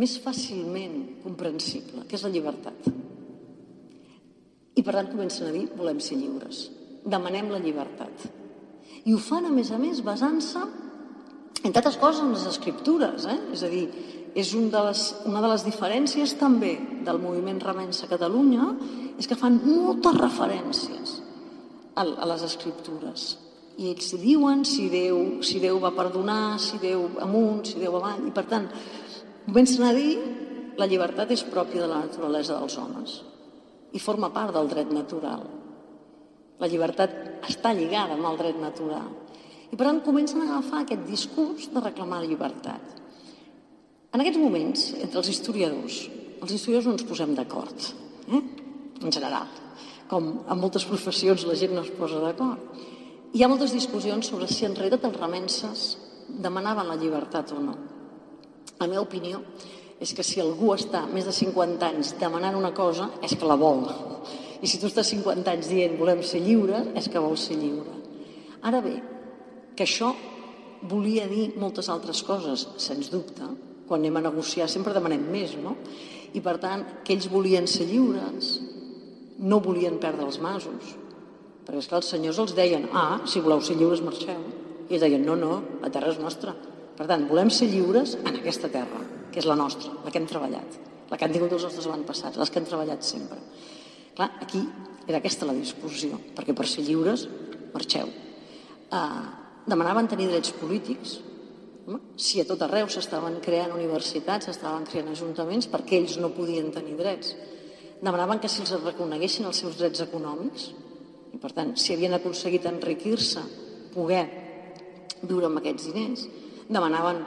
Speaker 16: més fàcilment comprensible, que és la llibertat. I per tant comencen a dir volem ser lliures. Demanem la llibertat. I ho fan, a més a més, basant-se, en tantes coses, en les escriptures. Eh? És a dir, és un de les, una de les diferències també del moviment Remensa a Catalunya és que fan moltes referències a, a les escriptures. I ells diuen si Déu, si Déu va perdonar, si Déu amunt, si Déu avall. I per tant, comencen a dir la llibertat és pròpia de la naturalesa dels homes i forma part del dret natural. La llibertat està lligada amb el dret natural. I per tant comencen a agafar aquest discurs de reclamar la llibertat. En aquests moments, entre els historiadors, els historiadors no ens posem d'acord, eh? en general. Com en moltes professions la gent no es posa d'acord. Hi ha moltes discussions sobre si en realitat els remenses demanaven la llibertat o no. La meva opinió és que si algú està més de 50 anys demanant una cosa, és que la vol. I si tu estàs 50 anys dient volem ser lliures, és que vols ser lliure. Ara bé, que això volia dir moltes altres coses, sens dubte. Quan anem a negociar sempre demanem més, no? I per tant, que ells volien ser lliures, no volien perdre els masos. Perquè, esclar, els senyors els deien, ah, si voleu ser lliures, marxeu. I ells deien, no, no, la terra és nostra. Per tant, volem ser lliures en aquesta terra, que és la nostra, la que hem treballat, la que han tingut els nostres avantpassats, les que hem treballat sempre. Clar, aquí era aquesta la discussió, perquè per ser lliures, marxeu. Uh, demanaven tenir drets polítics, home, si a tot arreu s'estaven creant universitats, s'estaven creant ajuntaments, perquè ells no podien tenir drets. Demanaven que se'ls reconeguessin els seus drets econòmics, i per tant, si havien aconseguit enriquir-se, poder viure amb aquests diners, demanaven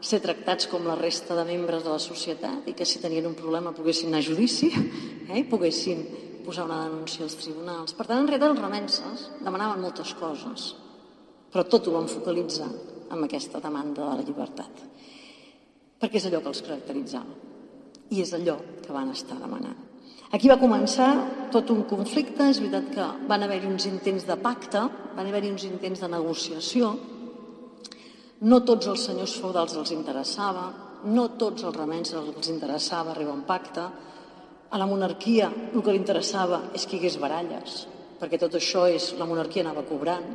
Speaker 16: ser tractats com la resta de membres de la societat i que si tenien un problema poguessin anar a judici eh, i poguessin posar una denúncia als tribunals. Per tant, en realitat, els remenses demanaven moltes coses, però tot ho van focalitzar amb aquesta demanda de la llibertat. Perquè és allò que els caracteritzava i és allò que van estar demanant. Aquí va començar tot un conflicte, és veritat que van haver-hi uns intents de pacte, van haver-hi uns intents de negociació, no tots els senyors feudals els interessava, no tots els remens els interessava arribar a un pacte. A la monarquia el que li interessava és que hi hagués baralles, perquè tot això és, la monarquia anava cobrant,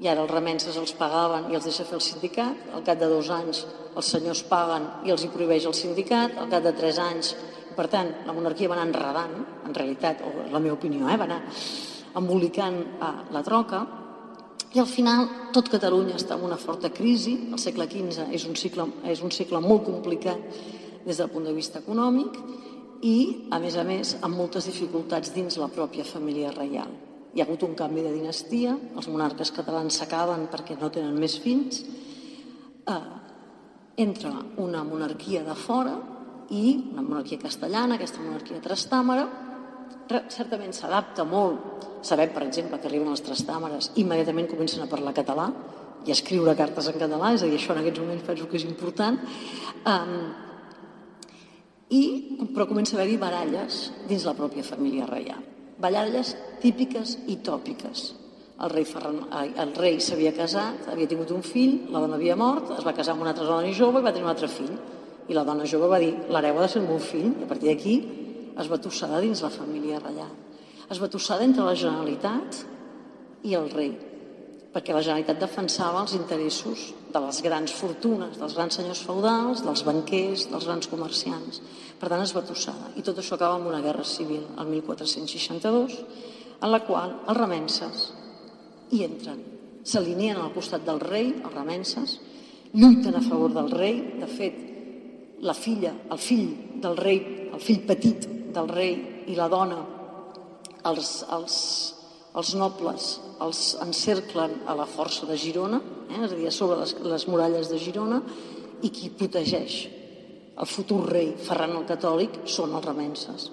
Speaker 16: i ara els remenses els pagaven i els deixa fer el sindicat, al cap de dos anys els senyors paguen i els hi prohibeix el sindicat, al cap de tres anys, per tant, la monarquia va anar enredant, en realitat, o la meva opinió, eh, va anar embolicant a la troca, i al final tot Catalunya està en una forta crisi, el segle XV és un cicle, és un cicle molt complicat des del punt de vista econòmic i, a més a més, amb moltes dificultats dins la pròpia família reial. Hi ha hagut un canvi de dinastia, els monarques catalans s'acaben perquè no tenen més fills, eh, entra una monarquia de fora i una monarquia castellana, aquesta monarquia trastàmara, certament s'adapta molt. Sabem, per exemple, que arriben les trastàmeres, immediatament comencen a parlar català i a escriure cartes en català, és a dir, això en aquests moments penso que és important. Um, i, però comença a haver-hi baralles dins la pròpia família reial. Baralles típiques i tòpiques. El rei, Ferran, el rei s'havia casat, havia tingut un fill, la dona havia mort, es va casar amb una altra dona jove i va tenir un altre fill. I la dona jove va dir, l'hereu ha de ser el meu fill, i a partir d'aquí esbatussada dins la família reial. Esbatussada entre la Generalitat i el rei, perquè la Generalitat defensava els interessos de les grans fortunes, dels grans senyors feudals, dels banquers, dels grans comerciants. Per tant, esbatussada. I tot això acaba amb una guerra civil, el 1462, en la qual els remenses hi entren. S'alineen al costat del rei, els remenses, lluiten a favor del rei. De fet, la filla, el fill del rei, el fill petit del rei i la dona, els, els, els nobles els encerclen a la força de Girona, eh, és a dir, a sobre les, les muralles de Girona, i qui protegeix el futur rei Ferran el Catòlic són els remenses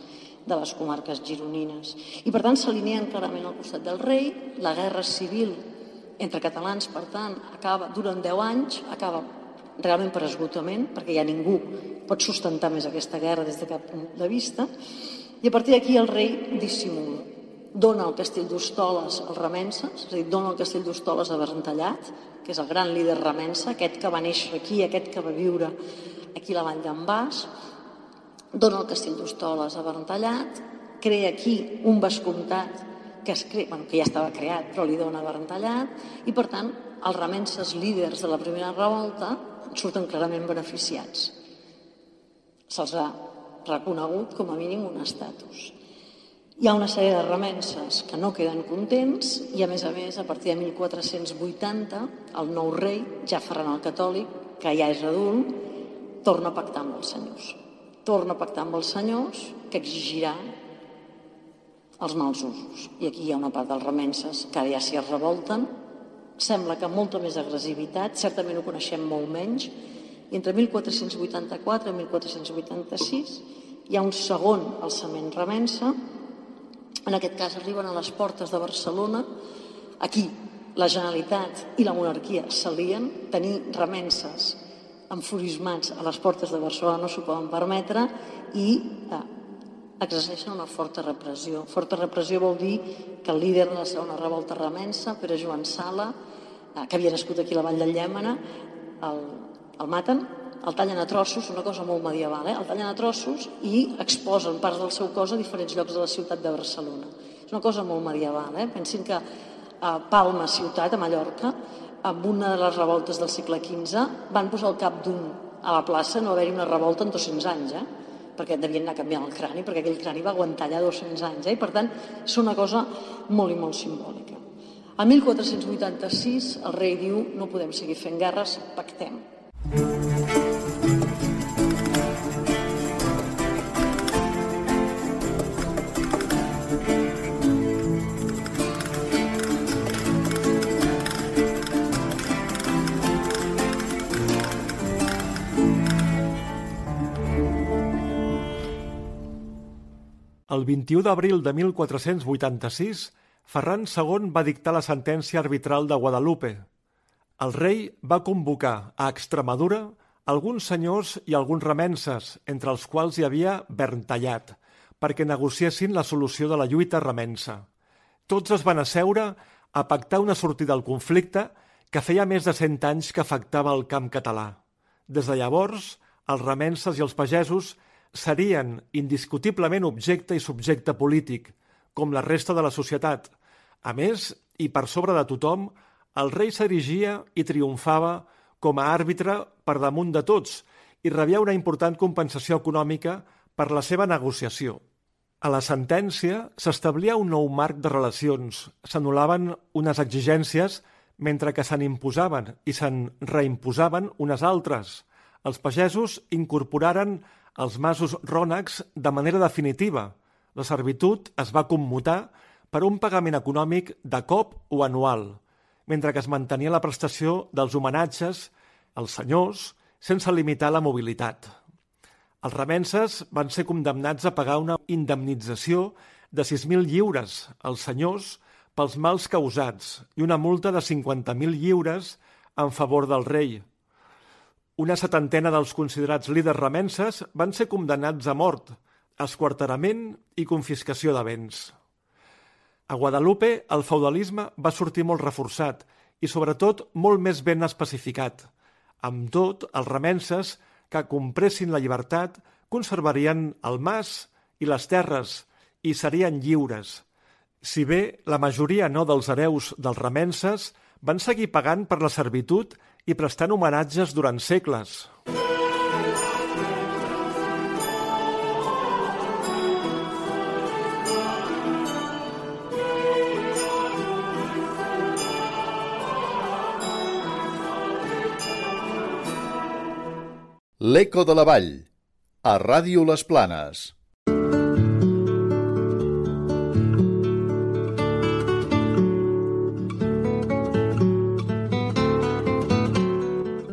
Speaker 16: de les comarques gironines. I per tant s'alineen clarament al costat del rei, la guerra civil entre catalans, per tant, acaba durant 10 anys, acaba realment per esgotament, perquè ja ningú pot sustentar més aquesta guerra des de cap punt de vista, i a partir d'aquí el rei dissimula. Dona el castell d'Hostoles als remenses, és a dir, dona el castell d'Hostoles a Berntallat, que és el gran líder remensa, aquest que va néixer aquí, aquest que va viure aquí a la vall d'en Bas, dona el castell d'Hostoles a Berntallat, crea aquí un vescomtat que, es crea, bueno, que ja estava creat, però li dona a Berntallat, i per tant els remenses líders de la primera revolta surten clarament beneficiats. Se'ls ha reconegut com a mínim un estatus. Hi ha una sèrie de remenses que no queden contents i, a més a més, a partir de 1480, el nou rei, ja Ferran el Catòlic, que ja és adult, torna a pactar amb els senyors. Torna a pactar amb els senyors que exigirà els mals usos. I aquí hi ha una part dels remenses que ja s'hi revolten sembla que amb molta més agressivitat, certament ho coneixem molt menys, i entre 1484 i 1486 hi ha un segon alçament remensa, en aquest cas arriben a les portes de Barcelona, aquí la Generalitat i la monarquia s'alien, tenir remenses enfurismats a les portes de Barcelona no s'ho poden permetre i eh, exerceixen una forta repressió. Forta repressió vol dir que el líder de la segona revolta remensa, Pere Joan Sala, eh, que havia nascut aquí a la Vall del Llèmena, el, el maten, el tallen a trossos, una cosa molt medieval, eh? el tallen a trossos i exposen parts del seu cos a diferents llocs de la ciutat de Barcelona. És una cosa molt medieval. Eh? Pensin que a Palma, ciutat, a Mallorca, amb una de les revoltes del segle XV, van posar el cap d'un a la plaça, no haver-hi una revolta en 200 anys, eh? perquè devien anar canviant el crani, perquè aquell crani va aguantar allà 200 anys, eh? i per tant és una cosa molt i molt simbòlica. A 1486 el rei diu no podem seguir fent guerres, pactem.
Speaker 1: El 21 d'abril de 1486, Ferran II va dictar la sentència arbitral de Guadalupe. El rei va convocar a Extremadura alguns senyors i alguns remenses, entre els quals hi havia Berntallat, perquè negociessin la solució de la lluita remensa. Tots es van asseure a pactar una sortida al conflicte que feia més de cent anys que afectava el camp català. Des de llavors, els remenses i els pagesos serien indiscutiblement objecte i subjecte polític, com la resta de la societat. A més, i per sobre de tothom, el rei s'erigia i triomfava com a àrbitre per damunt de tots i rebia una important compensació econòmica per la seva negociació. A la sentència s'establia un nou marc de relacions, s'anul·laven unes exigències mentre que se n'imposaven i se'n reimposaven unes altres. Els pagesos incorporaren els masos rònecs de manera definitiva. La servitud es va commutar per un pagament econòmic de cop o anual, mentre que es mantenia la prestació dels homenatges als senyors sense limitar la mobilitat. Els remenses van ser condemnats a pagar una indemnització de 6.000 lliures als senyors pels mals causats i una multa de 50.000 lliures en favor del rei. Una setantena dels considerats líders remenses van ser condemnats a mort, esquarterament i confiscació de béns. A Guadalupe, el feudalisme va sortir molt reforçat i, sobretot, molt més ben especificat. Amb tot, els remenses, que compressin la llibertat, conservarien el mas i les terres i serien lliures. Si bé la majoria no dels hereus dels remenses van seguir pagant per la servitud i prestant homenatges durant segles.
Speaker 14: L'Eco de la Vall, a Ràdio Les Planes.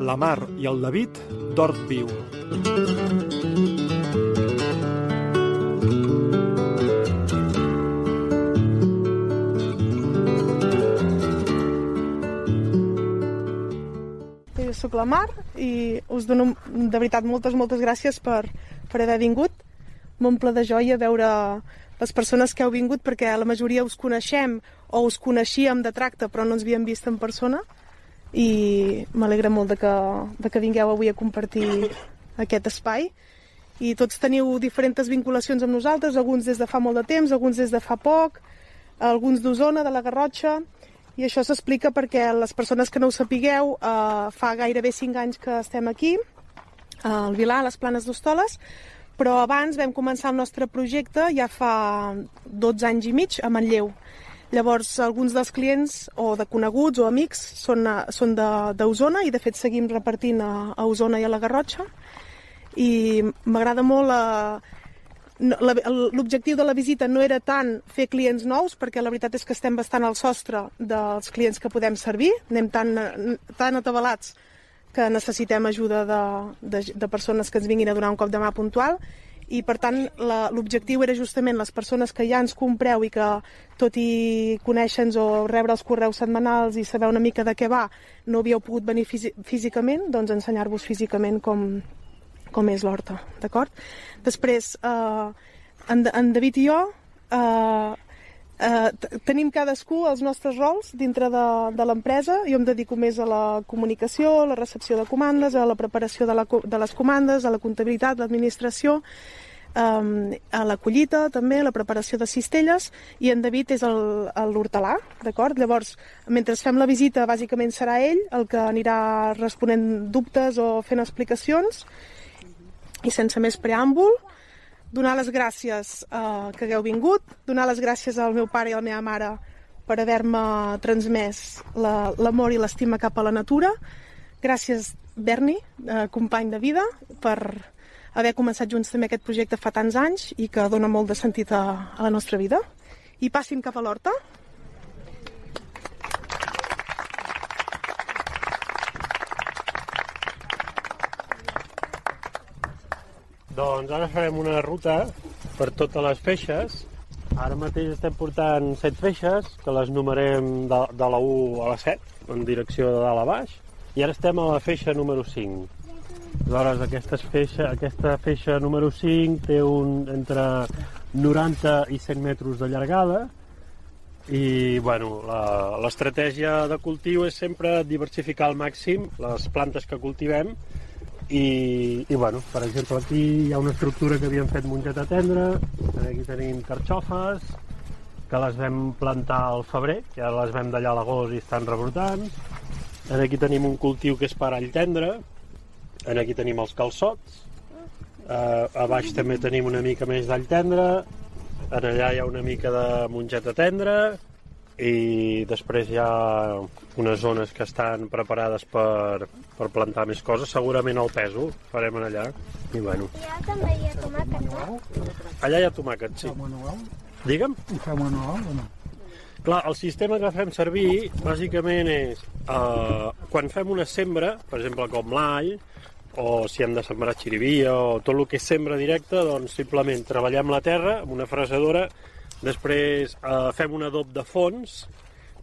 Speaker 1: La Mar i el David d'Hort Viu.
Speaker 17: Sóc la Mar i us dono de veritat moltes, moltes gràcies per, per haver vingut. M'omple de joia veure les persones que heu vingut perquè la majoria us coneixem o us coneixíem de tracte però no ens havíem vist en persona. I m'alegra molt de que, de que vingueu avui a compartir aquest espai. I tots teniu diferents vinculacions amb nosaltres, alguns des de fa molt de temps, alguns des de fa poc, alguns d'Osona, de la Garrotxa, i això s'explica perquè les persones que no ho sapigueu, eh, fa gairebé 5 anys que estem aquí, al Vilà, a les Planes d'Hostoles, però abans vam començar el nostre projecte ja fa 12 anys i mig a Manlleu. Llavors, alguns dels clients o de coneguts o amics són, són d'Osona i de fet seguim repartint a, a Osona i a la Garrotxa i m'agrada molt la- l'objectiu de la visita no era tant fer clients nous, perquè la veritat és que estem bastant al sostre dels clients que podem servir, anem tan, tan atabalats que necessitem ajuda de, de, de persones que ens vinguin a donar un cop de mà puntual. I per tant l'objectiu era justament les persones que ja ens compreu i que tot i conèixer-nos o rebre els correus setmanals i saber una mica de què va no havíeu pogut venir físicament, doncs ensenyar-vos físicament com, com és l'horta, d'acord? Després, eh, en, en David i jo eh, eh, tenim cadascú els nostres rols dintre de, de l'empresa. Jo em dedico més a la comunicació, a la recepció de comandes, a la preparació de, la, de les comandes, a la comptabilitat, l'administració, eh, a la collita també, a la preparació de cistelles, i en David és el- el- l'hortelà, d'acord? Llavors, mentre fem la visita, bàsicament serà ell el que anirà responent dubtes o fent explicacions, i sense més preàmbul, donar les gràcies eh, que hagueu vingut, donar les gràcies al meu pare i a la meva mare per haver-me transmès la- l'amor i l'estima cap a la natura. Gràcies, Berni, eh, company de vida, per haver començat junts també aquest projecte fa tants anys i que dona molt de sentit a, a la nostra vida. I passin cap a l'horta.
Speaker 18: Doncs ara farem una ruta per totes les feixes. Ara mateix estem portant set feixes, que les numerem de, de la 1 a la 7, en direcció de dalt a baix. I ara estem a la feixa número 5. Aleshores, aquesta feixa, aquesta feixa número 5 té un, entre 90 i 100 metres de llargada i bueno, l'estratègia de cultiu és sempre diversificar al màxim les plantes que cultivem i, i bueno, per exemple aquí hi ha una estructura que havíem fet mongeta tendra aquí tenim carxofes que les vam plantar al febrer i ara les vam d'allà a l'agost i estan rebrotant. Aquí tenim un cultiu que és per all tendre aquí tenim els calçots. Eh, a baix també tenim una mica més d'all tendre en allà hi ha una mica de mongeta tendra i després hi ha unes zones que estan preparades per, per plantar més coses, segurament el pèsol farem allà i bueno,
Speaker 19: Ja també hi ha tomàquet, no?
Speaker 18: allà hi ha tomàquet, sí. Digue'm?
Speaker 20: Ho feu manual o no?
Speaker 18: Clar, el sistema que fem servir bàsicament és eh, quan fem una sembra, per exemple com l'all, o si hem de sembrar xirivia o tot el que és sembra directa, doncs simplement treballem la terra amb una fresadora, després eh, fem un adob de fons,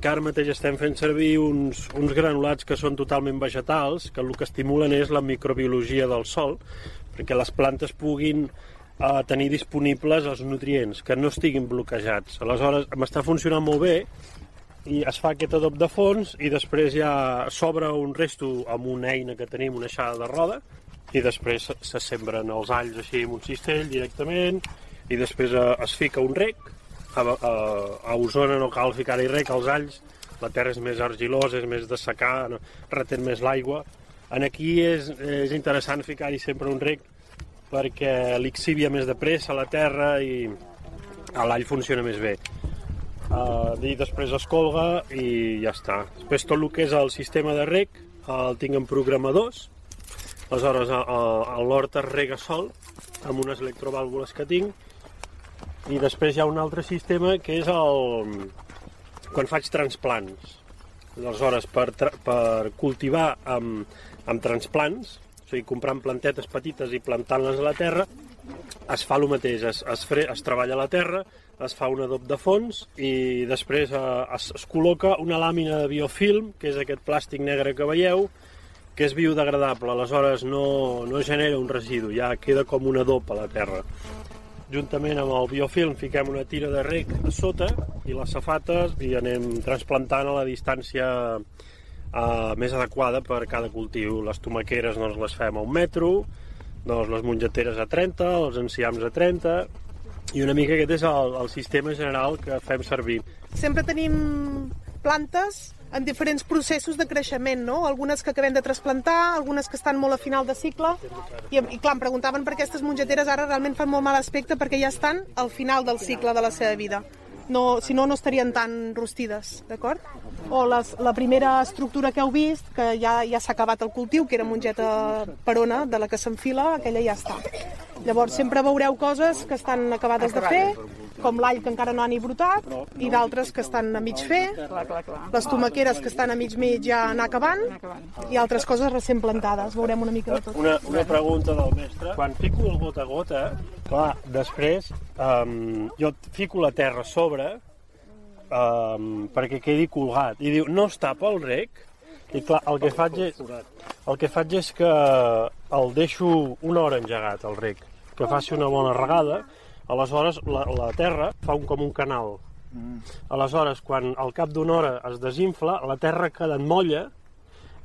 Speaker 18: que ara mateix estem fent servir uns, uns granulats que són totalment vegetals, que el que estimulen és la microbiologia del sol, perquè les plantes puguin eh, tenir disponibles els nutrients, que no estiguin bloquejats. Aleshores, m'està funcionant molt bé i es fa aquest adob de fons i després ja s'obre un resto amb una eina que tenim, una aixada de roda, i després se, se sembren els alls així amb un cistell directament i després eh, es fica un rec a, a, a Osona no cal ficar-hi rec als alls la terra és més argilosa, és més de secar no, retén més l'aigua. En aquí és, és interessant ficar-hi sempre un rec perquè l'ixívia més de pressa a la terra i l'all funciona més bé. Uh, i després es colga i ja està. Després tot el que és el sistema de rec el tinc en programadors, aleshores l'hort es rega sol amb unes electrovàlvules que tinc i després hi ha un altre sistema que és el quan faig transplants. Aleshores, per, per cultivar amb, amb transplants, o sigui, comprant plantetes petites i plantant-les a la terra, es fa el mateix, es, es, fre, es treballa la terra, es fa un adob de fons i després eh, es, es col·loca una làmina de biofilm, que és aquest plàstic negre que veieu, que és biodegradable, aleshores no, no genera un residu, ja queda com un adob a la terra. Juntament amb el biofilm fiquem una tira de rec a sota i les safates i anem transplantant a la distància eh, més adequada per cada cultiu. Les tomaqueres doncs, les fem a un metro, doncs, les mongeteres a 30, els enciams a 30, i una mica aquest és el, el sistema general que fem servir.
Speaker 17: Sempre tenim plantes en diferents processos de creixement, no? Algunes que acabem de trasplantar, algunes que estan molt a final de cicle, i, i clar, em preguntaven per aquestes mongeteres ara realment fan molt mal aspecte perquè ja estan al final del cicle de la seva vida. No, si no, no estarien tan rostides, d'acord? O les, la primera estructura que heu vist, que ja ja s'ha acabat el cultiu, que era mongeta perona, de la que s'enfila, aquella ja està. Llavors sempre veureu coses que estan acabades de fer, com l'all que encara no han ni brotat, i d'altres que estan a mig fer,
Speaker 20: Clar, clar, clar.
Speaker 17: les tomaqueres que estan a mig mig ja anar acabant, i altres coses recent plantades. Veurem una mica de tot.
Speaker 18: Una, una pregunta del mestre. Quan fico el gota a gota, clar, després um, jo fico la terra a sobre um, perquè quedi colgat. I diu, no es tapa el rec? I clar, el que faig és, el que faig és que el deixo una hora engegat, el rec, que faci una bona regada, aleshores la, la terra fa un, com un canal. Aleshores, quan al cap d'una hora es desinfla, la terra ha quedat molla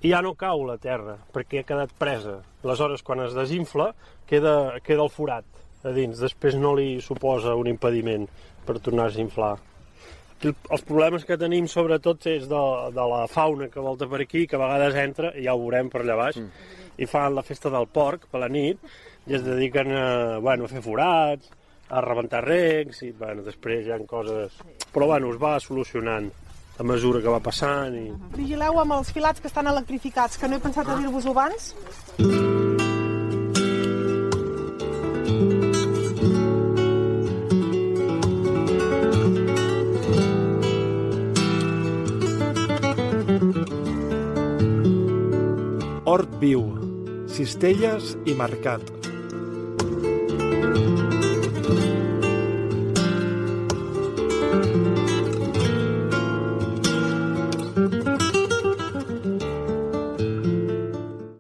Speaker 18: i ja no cau la terra, perquè ha quedat presa. Aleshores, quan es desinfla, queda, queda el forat a dins. Després no li suposa un impediment per tornar-se a inflar. Els problemes que tenim sobretot és de, de la fauna que volta per aquí, que a vegades entra, ja ho veurem per allà baix, i fan la festa del porc per la nit, i es dediquen a, bueno, a fer forats, a rebentar recs, i bueno, després hi ha coses... Però bueno, es va solucionant a mesura que va passant i...
Speaker 17: Vigileu amb els filats que estan electrificats, que no he pensat a dir-vos abans.
Speaker 1: Hort viu, cistelles i mercat.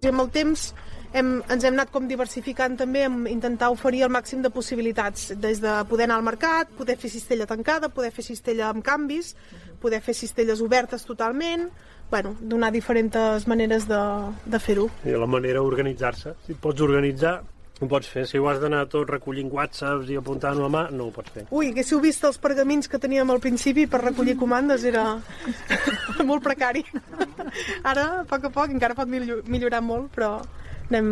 Speaker 17: I amb el temps hem, ens hem anat com diversificant també en intentar oferir el màxim de possibilitats, des de poder anar al mercat, poder fer cistella tancada, poder fer cistella amb canvis, poder fer cistelles obertes totalment, bueno, donar diferents maneres de, de fer-ho.
Speaker 18: I la manera d'organitzar-se. Si pots organitzar, ho pots fer. Si ho has d'anar tot recollint whatsapps i apuntant-ho a mà, no ho pots fer.
Speaker 17: Ui, haguéssiu vist els pergamins que teníem al principi per recollir comandes, era molt precari. Ara, a poc a poc, encara pot millo- millorar molt, però anem,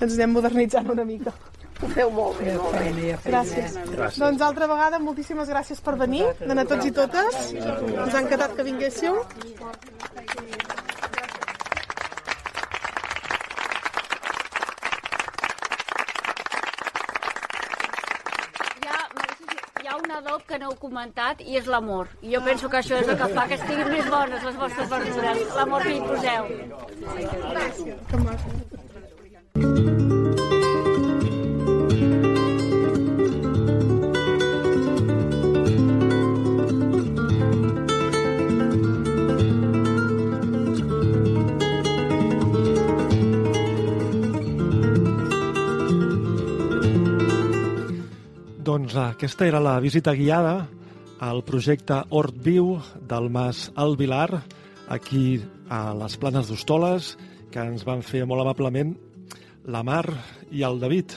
Speaker 17: ens anem modernitzant una mica.
Speaker 20: Ho feu molt bé, molt bé.
Speaker 17: Gràcies.
Speaker 18: Gràcies.
Speaker 17: Doncs altra vegada, moltíssimes gràcies per venir, d'anar tots i totes. Ens ha encantat que vinguéssiu.
Speaker 21: Hi ha, hi ha un adob que no heu comentat i és l'amor. I jo penso que això és el que fa que estiguin més bones les vostres verdures, l'amor que hi poseu.
Speaker 17: Que
Speaker 1: Doncs aquesta era la visita guiada al projecte Hort Viu del Mas El Vilar, aquí a les Planes d'Hostoles, que ens van fer molt amablement la Mar i el David.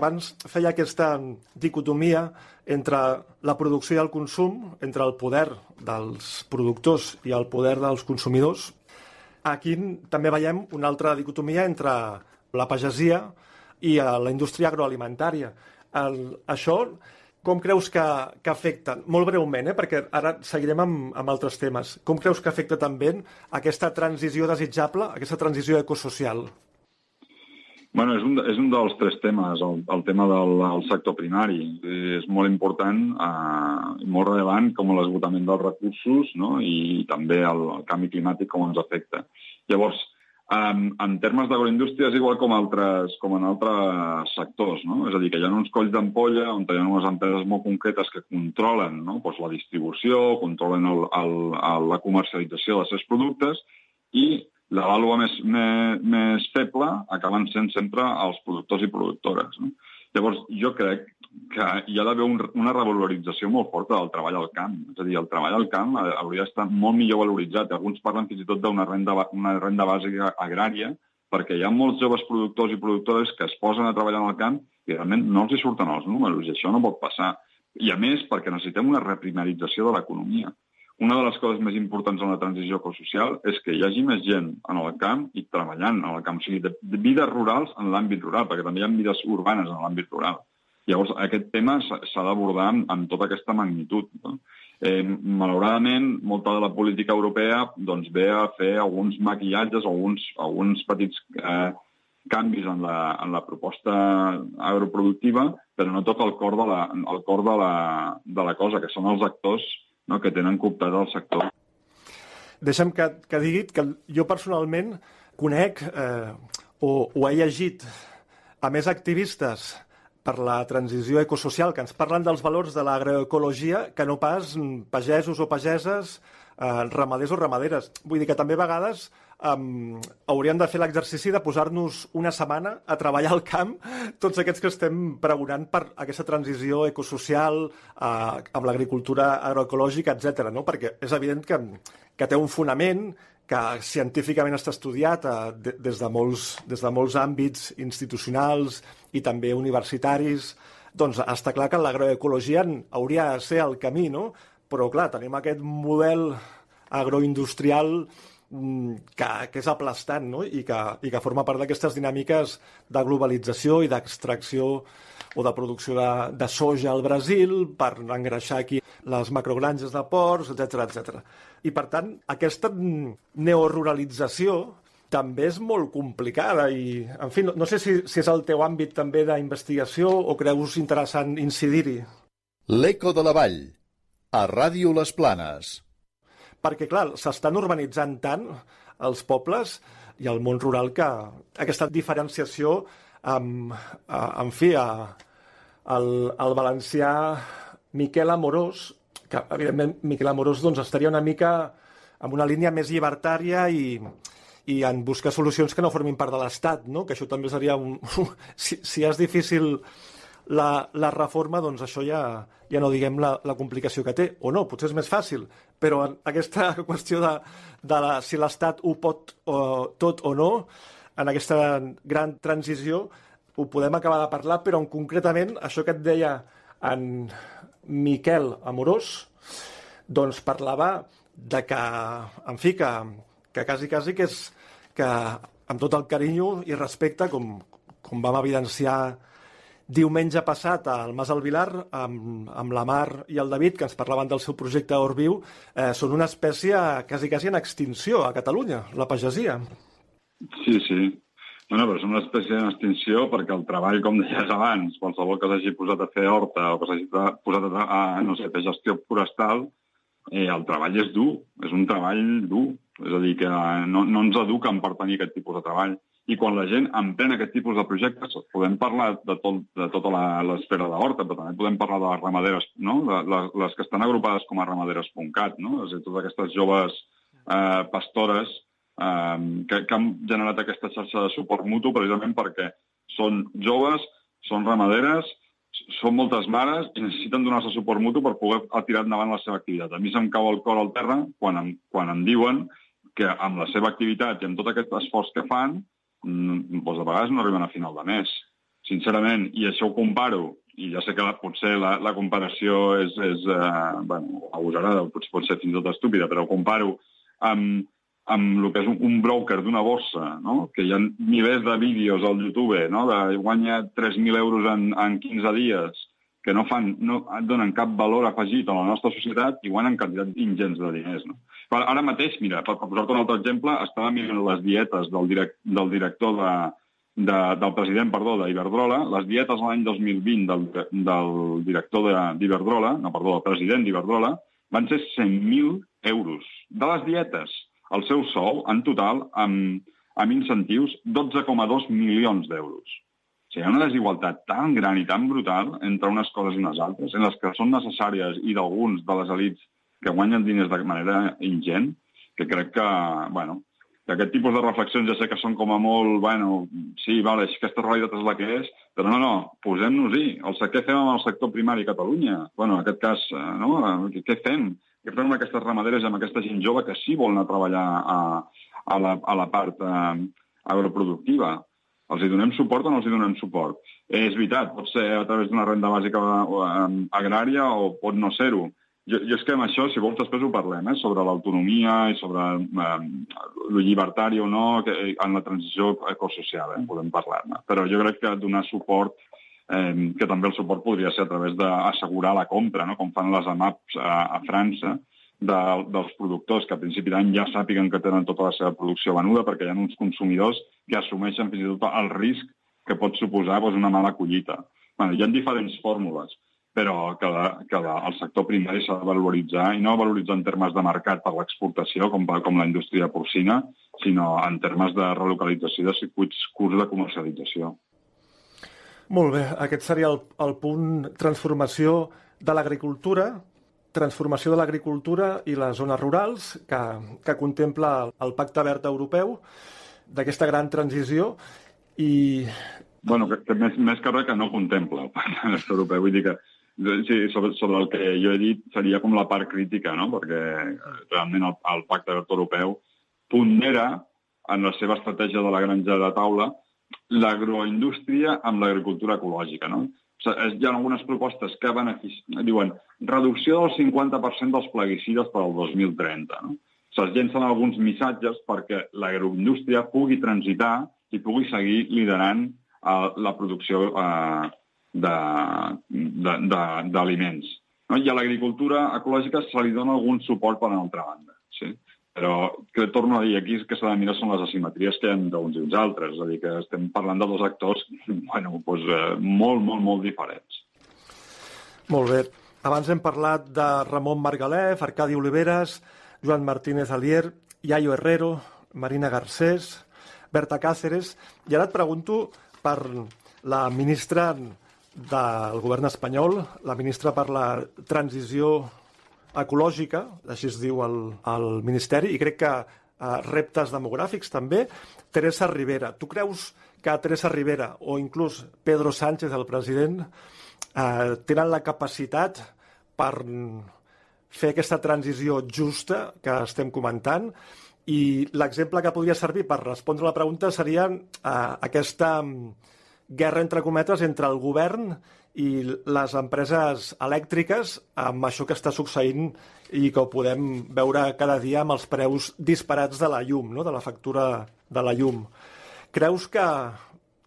Speaker 1: abans feia aquesta dicotomia entre la producció i el consum, entre el poder dels productors i el poder dels consumidors, aquí també veiem una altra dicotomia entre la pagesia i eh, la indústria agroalimentària. El, això com creus que, que afecta, molt breument, eh, perquè ara seguirem amb, amb altres temes, com creus que afecta també aquesta transició desitjable, aquesta transició ecosocial?
Speaker 22: Bueno, és un, és un dels tres temes, el, el tema del el sector primari. És molt important eh, molt relevant com l'esgotament dels recursos no? i també el, el canvi climàtic com ens afecta. Llavors, en, en termes d'agroindústria és igual com, altres, com en altres sectors, no? És a dir, que hi ha uns colls d'ampolla on hi ha unes empreses molt concretes que controlen no? pues la distribució, controlen el, el, el, la comercialització dels seus productes i la vàlua més, més, més feble acaben sent sempre els productors i productores. No? Llavors, jo crec que hi ha d'haver un, una revalorització molt forta del treball al camp. És a dir, el treball al camp hauria d'estar molt millor valoritzat. Alguns parlen fins i tot d'una renda, una renda bàsica agrària, perquè hi ha molts joves productors i productores que es posen a treballar en el camp i realment no els hi surten els números, i això no pot passar. I a més, perquè necessitem una reprimarització de l'economia una de les coses més importants en la transició ecosocial és que hi hagi més gent en el camp i treballant en el camp. O sigui, de, de vides rurals en l'àmbit rural, perquè també hi ha vides urbanes en l'àmbit rural. Llavors, aquest tema s'ha d'abordar amb, amb tota aquesta magnitud. No? Eh, malauradament, molta de la política europea doncs, ve a fer alguns maquillatges, alguns, alguns petits eh, canvis en la, en la proposta agroproductiva, però no toca el cor de la, el cor de la, de la cosa, que són els actors no, que tenen cooptat el sector.
Speaker 1: Deixa'm que, que digui que jo personalment conec eh, o, o he llegit a més activistes per la transició ecosocial que ens parlen dels valors de l'agroecologia que no pas pagesos o pageses, eh, ramaders o ramaderes. Vull dir que també a vegades um, hauríem de fer l'exercici de posar-nos una setmana a treballar al camp tots aquests que estem pregonant per aquesta transició ecosocial uh, amb l'agricultura agroecològica, etc. No? Perquè és evident que, que té un fonament que científicament està estudiat uh, de, des, de molts, des de molts àmbits institucionals i també universitaris, doncs està clar que l'agroecologia hauria de ser el camí, no? Però, clar, tenim aquest model agroindustrial que, que és aplastant no? I, que, i que forma part d'aquestes dinàmiques de globalització i d'extracció o de producció de, de soja al Brasil per engreixar aquí les macrogranges de porcs, etc etc. I, per tant, aquesta neoruralització també és molt complicada i, en fi, no, no sé si, si és el teu àmbit també d'investigació o creus interessant incidir-hi.
Speaker 14: L'Eco de la Vall, a Ràdio Les Planes
Speaker 1: perquè, clar, s'estan urbanitzant tant els pobles i el món rural que aquesta diferenciació amb, en fi, a, el, el valencià Miquel Amorós, que evidentment Miquel Amorós doncs, estaria una mica amb una línia més llibertària i, i en buscar solucions que no formin part de l'Estat, no? que això també seria un... si, si és difícil la, la reforma, doncs això ja, ja no diguem la, la complicació que té, o no, potser és més fàcil, però en aquesta qüestió de, de la, si l'Estat ho pot o, tot o no, en aquesta gran transició, ho podem acabar de parlar, però en concretament això que et deia en Miquel Amorós, doncs parlava de que, en fi, que, que quasi, quasi que és que amb tot el carinyo i respecte, com, com vam evidenciar diumenge passat al Mas Alvilar, amb, amb la Mar i el David, que ens parlaven del seu projecte Orviu, eh, són una espècie quasi, quasi en extinció a Catalunya, la pagesia.
Speaker 22: Sí, sí. Bueno, però és una espècie en extinció perquè el treball, com deies abans, qualsevol que s'hagi posat a fer horta o que s'hagi posat a, a, no sé, fer gestió forestal, eh, el treball és dur, és un treball dur. És a dir, que no, no ens eduquen per tenir aquest tipus de treball i quan la gent emprèn aquest tipus de projectes, podem parlar de, tot, de tota l'esfera de l'horta, però també podem parlar de les ramaderes, no? de, les, les que estan agrupades com a ramaderes.cat, no? és a dir, totes aquestes joves eh, pastores eh, que, que han generat aquesta xarxa de suport mutu precisament perquè són joves, són ramaderes, són moltes mares i necessiten donar-se suport mutu per poder tirar endavant la seva activitat. A mi se'm cau el cor al terra quan em, quan em diuen que amb la seva activitat i amb tot aquest esforç que fan, doncs a vegades no arriben a final de mes. Sincerament, i això ho comparo, i ja sé que la, potser la, la comparació és, és eh, bueno, agosarada, potser pot ser fins i tot estúpida, però ho comparo amb, amb el que és un, un broker d'una borsa, no? que hi ha milers de vídeos al YouTube, no? de guanya 3.000 euros en, en 15 dies, que no, fan, no donen cap valor afegit a la nostra societat i guanyen quantitats ingents de diners. No? Però ara mateix, mira, per, per posar-te un altre exemple, estava mirant les dietes del, direct, del director de, de, del president, perdó, d'Iberdrola, les dietes l'any 2020 del, del director d'Iberdrola, no, perdó, del president d'Iberdrola, van ser 100.000 euros de les dietes. El seu sou, en total, amb, amb incentius, 12,2 milions d'euros. O sigui, hi ha una desigualtat tan gran i tan brutal entre unes coses i unes altres, en les que són necessàries i d'alguns de les elites que guanyen diners de manera ingent, que crec que, bueno, que aquest tipus de reflexions ja sé que són com a molt, bueno, sí, vale, aquesta realitat és la que és, però no, no, posem-nos-hi. El, què fem amb el sector primari a Catalunya? Bueno, en aquest cas, eh, no? Què fem? Què fem amb aquestes ramaderes, amb aquesta gent jove que sí vol anar a treballar a, a, la, a la part eh, agroproductiva? Els hi donem suport o no els hi donem suport? Eh, és veritat, pot ser a través d'una renda bàsica eh, agrària o pot no ser-ho. Jo, jo és que amb això, si vols, després ho parlem, eh, sobre l'autonomia i sobre eh, el llibertari o no que, en la transició ecosocial, eh, podem parlar-ne. Però jo crec que donar suport, eh, que també el suport podria ser a través d'assegurar la compra, no? com fan les AMAPs a, a França, de, dels productors que a principi d'any ja sàpiguen que tenen tota la seva producció venuda perquè hi ha uns consumidors que assumeixen fins i tot el risc que pot suposar doncs, una mala collita. Bueno, hi ha diferents fórmules, però que, la, que la, el sector primari s'ha de valoritzar, i no valoritzar en termes de mercat per l'exportació, com, com la indústria porcina, sinó en termes de relocalització de circuits curts de comercialització.
Speaker 1: Molt bé, aquest seria el, el punt transformació de l'agricultura, transformació de l'agricultura i les zones rurals que, que contempla el Pacte Verd Europeu d'aquesta gran transició i...
Speaker 22: Bueno, que, que més, més que res que no contempla el Pacte Verd Europeu. Vull dir que sí, sobre, sobre el que jo he dit seria com la part crítica, no? perquè realment el, el Pacte Verd Europeu pondera en la seva estratègia de la granja de taula l'agroindústria amb l'agricultura ecològica. No? Hi ha algunes propostes que beneficien, diuen reducció del 50% dels plaguicides per al 2030. No? Se'ls llencen alguns missatges perquè l'agroindústria pugui transitar i pugui seguir liderant uh, la producció uh, d'aliments. No? I a l'agricultura ecològica se li dona algun suport per una altra banda. Però, que torno a dir, aquí que s'ha de mirar són les asimetries que hi ha d'uns i uns altres. És a dir, que estem parlant de dos actors bueno, doncs, eh, molt, molt, molt diferents.
Speaker 1: Molt bé. Abans hem parlat de Ramon Margalef, Arcadi Oliveres, Joan Martínez Alier, Iaio Herrero, Marina Garcés, Berta Cáceres, i ara et pregunto per la ministra del govern espanyol, la ministra per la transició ecològica, així es diu el, el Ministeri, i crec que eh, reptes demogràfics també. Teresa Rivera, tu creus que Teresa Rivera o inclús Pedro Sánchez, el president, eh, tenen la capacitat per fer aquesta transició justa que estem comentant i l'exemple que podria servir per respondre la pregunta seria eh, aquesta guerra entre cometes entre el govern i les empreses elèctriques amb això que està succeint i que ho podem veure cada dia amb els preus disparats de la llum, no? de la factura de la llum. Creus que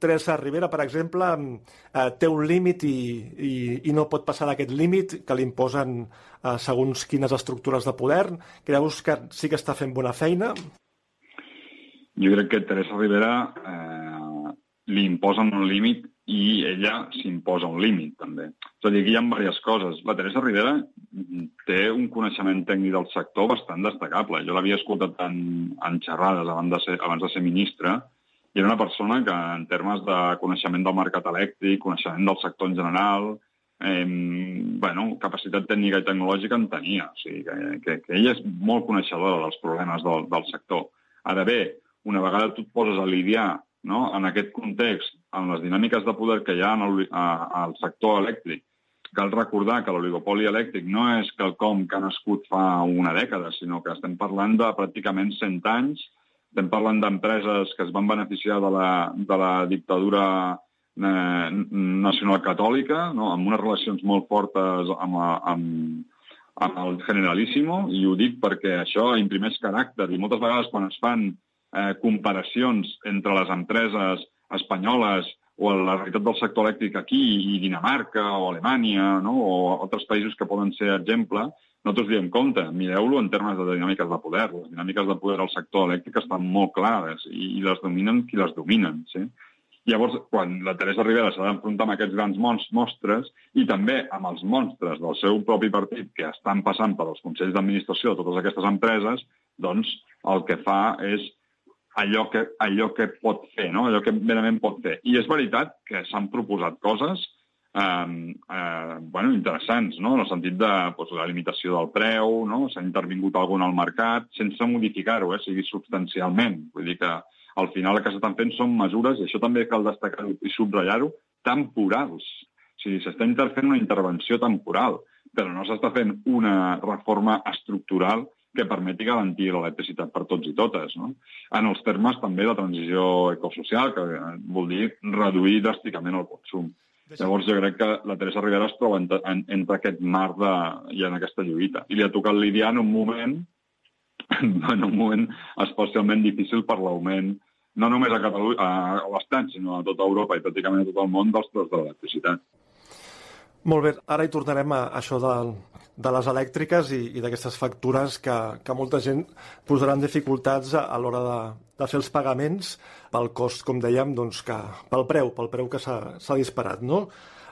Speaker 1: Teresa Rivera, per exemple, eh, té un límit i, i, i no pot passar d'aquest límit que li imposen eh, segons quines estructures de poder? Creus que sí que està fent bona feina?
Speaker 22: Jo crec que Teresa Rivera eh, li imposen un límit i ella s'imposa un límit, també. És a dir, aquí hi ha diverses coses. La Teresa Rivera té un coneixement tècnic del sector bastant destacable. Jo l'havia escoltat en, en xerrades abans de, ser, abans de ser ministra i era una persona que, en termes de coneixement del mercat elèctric, coneixement del sector en general, eh, bueno, capacitat tècnica i tecnològica en tenia. O sigui, que, que, que ella és molt coneixedora dels problemes del, del sector. Ara bé, una vegada tu et poses a lidiar no? en aquest context, en les dinàmiques de poder que hi ha en el, a, al sector elèctric, cal recordar que l'oligopoli elèctric no és quelcom que ha nascut fa una dècada, sinó que estem parlant de pràcticament 100 anys, estem parlant d'empreses que es van beneficiar de la, de la dictadura eh, nacional-catòlica, no? amb unes relacions molt fortes amb, amb, amb el Generalíssimo, i ho dic perquè això imprimeix caràcter, i moltes vegades quan es fan eh, comparacions entre les empreses espanyoles o la realitat del sector elèctric aquí i Dinamarca o Alemanya no? o altres països que poden ser exemple, nosaltres diem, compte, mireu-lo en termes de dinàmiques de poder. Les dinàmiques de poder al sector elèctric estan molt clares i, i les dominen qui les dominen. Sí? Llavors, quan la Teresa Rivera s'ha d'enfrontar amb aquests grans monstres i també amb els monstres del seu propi partit que estan passant per als consells d'administració de totes aquestes empreses, doncs el que fa és allò que, allò que pot fer, no? allò que verament pot fer. I és veritat que s'han proposat coses eh, eh, bueno, interessants, no? en el sentit de pues, la limitació del preu, no? s'ha intervingut algun al mercat, sense modificar-ho, eh, sigui substancialment. Vull dir que al final el que s'estan fent són mesures, i això també cal destacar i subratllar-ho, temporals. O sigui, s'està fent una intervenció temporal, però no s'està fent una reforma estructural que permeti garantir l'electricitat per tots i totes. No? En els termes també de transició ecosocial, que vol dir reduir dràsticament el consum. Llavors jo crec que la Teresa Rivera es troba entre, en, entre aquest mar de, i en aquesta lluita. I li ha tocat lidiar en un moment, en un moment especialment difícil per l'augment no només a Catalunya, a l'Estat, sinó a tota Europa i pràcticament a tot el món dels preus de l'electricitat.
Speaker 1: Molt bé, ara hi tornarem a això de, de les elèctriques i, i d'aquestes factures que, que molta gent posaran dificultats a, a l'hora de, de fer els pagaments pel cost, com dèiem, doncs que, pel preu, pel preu que s'ha disparat, no?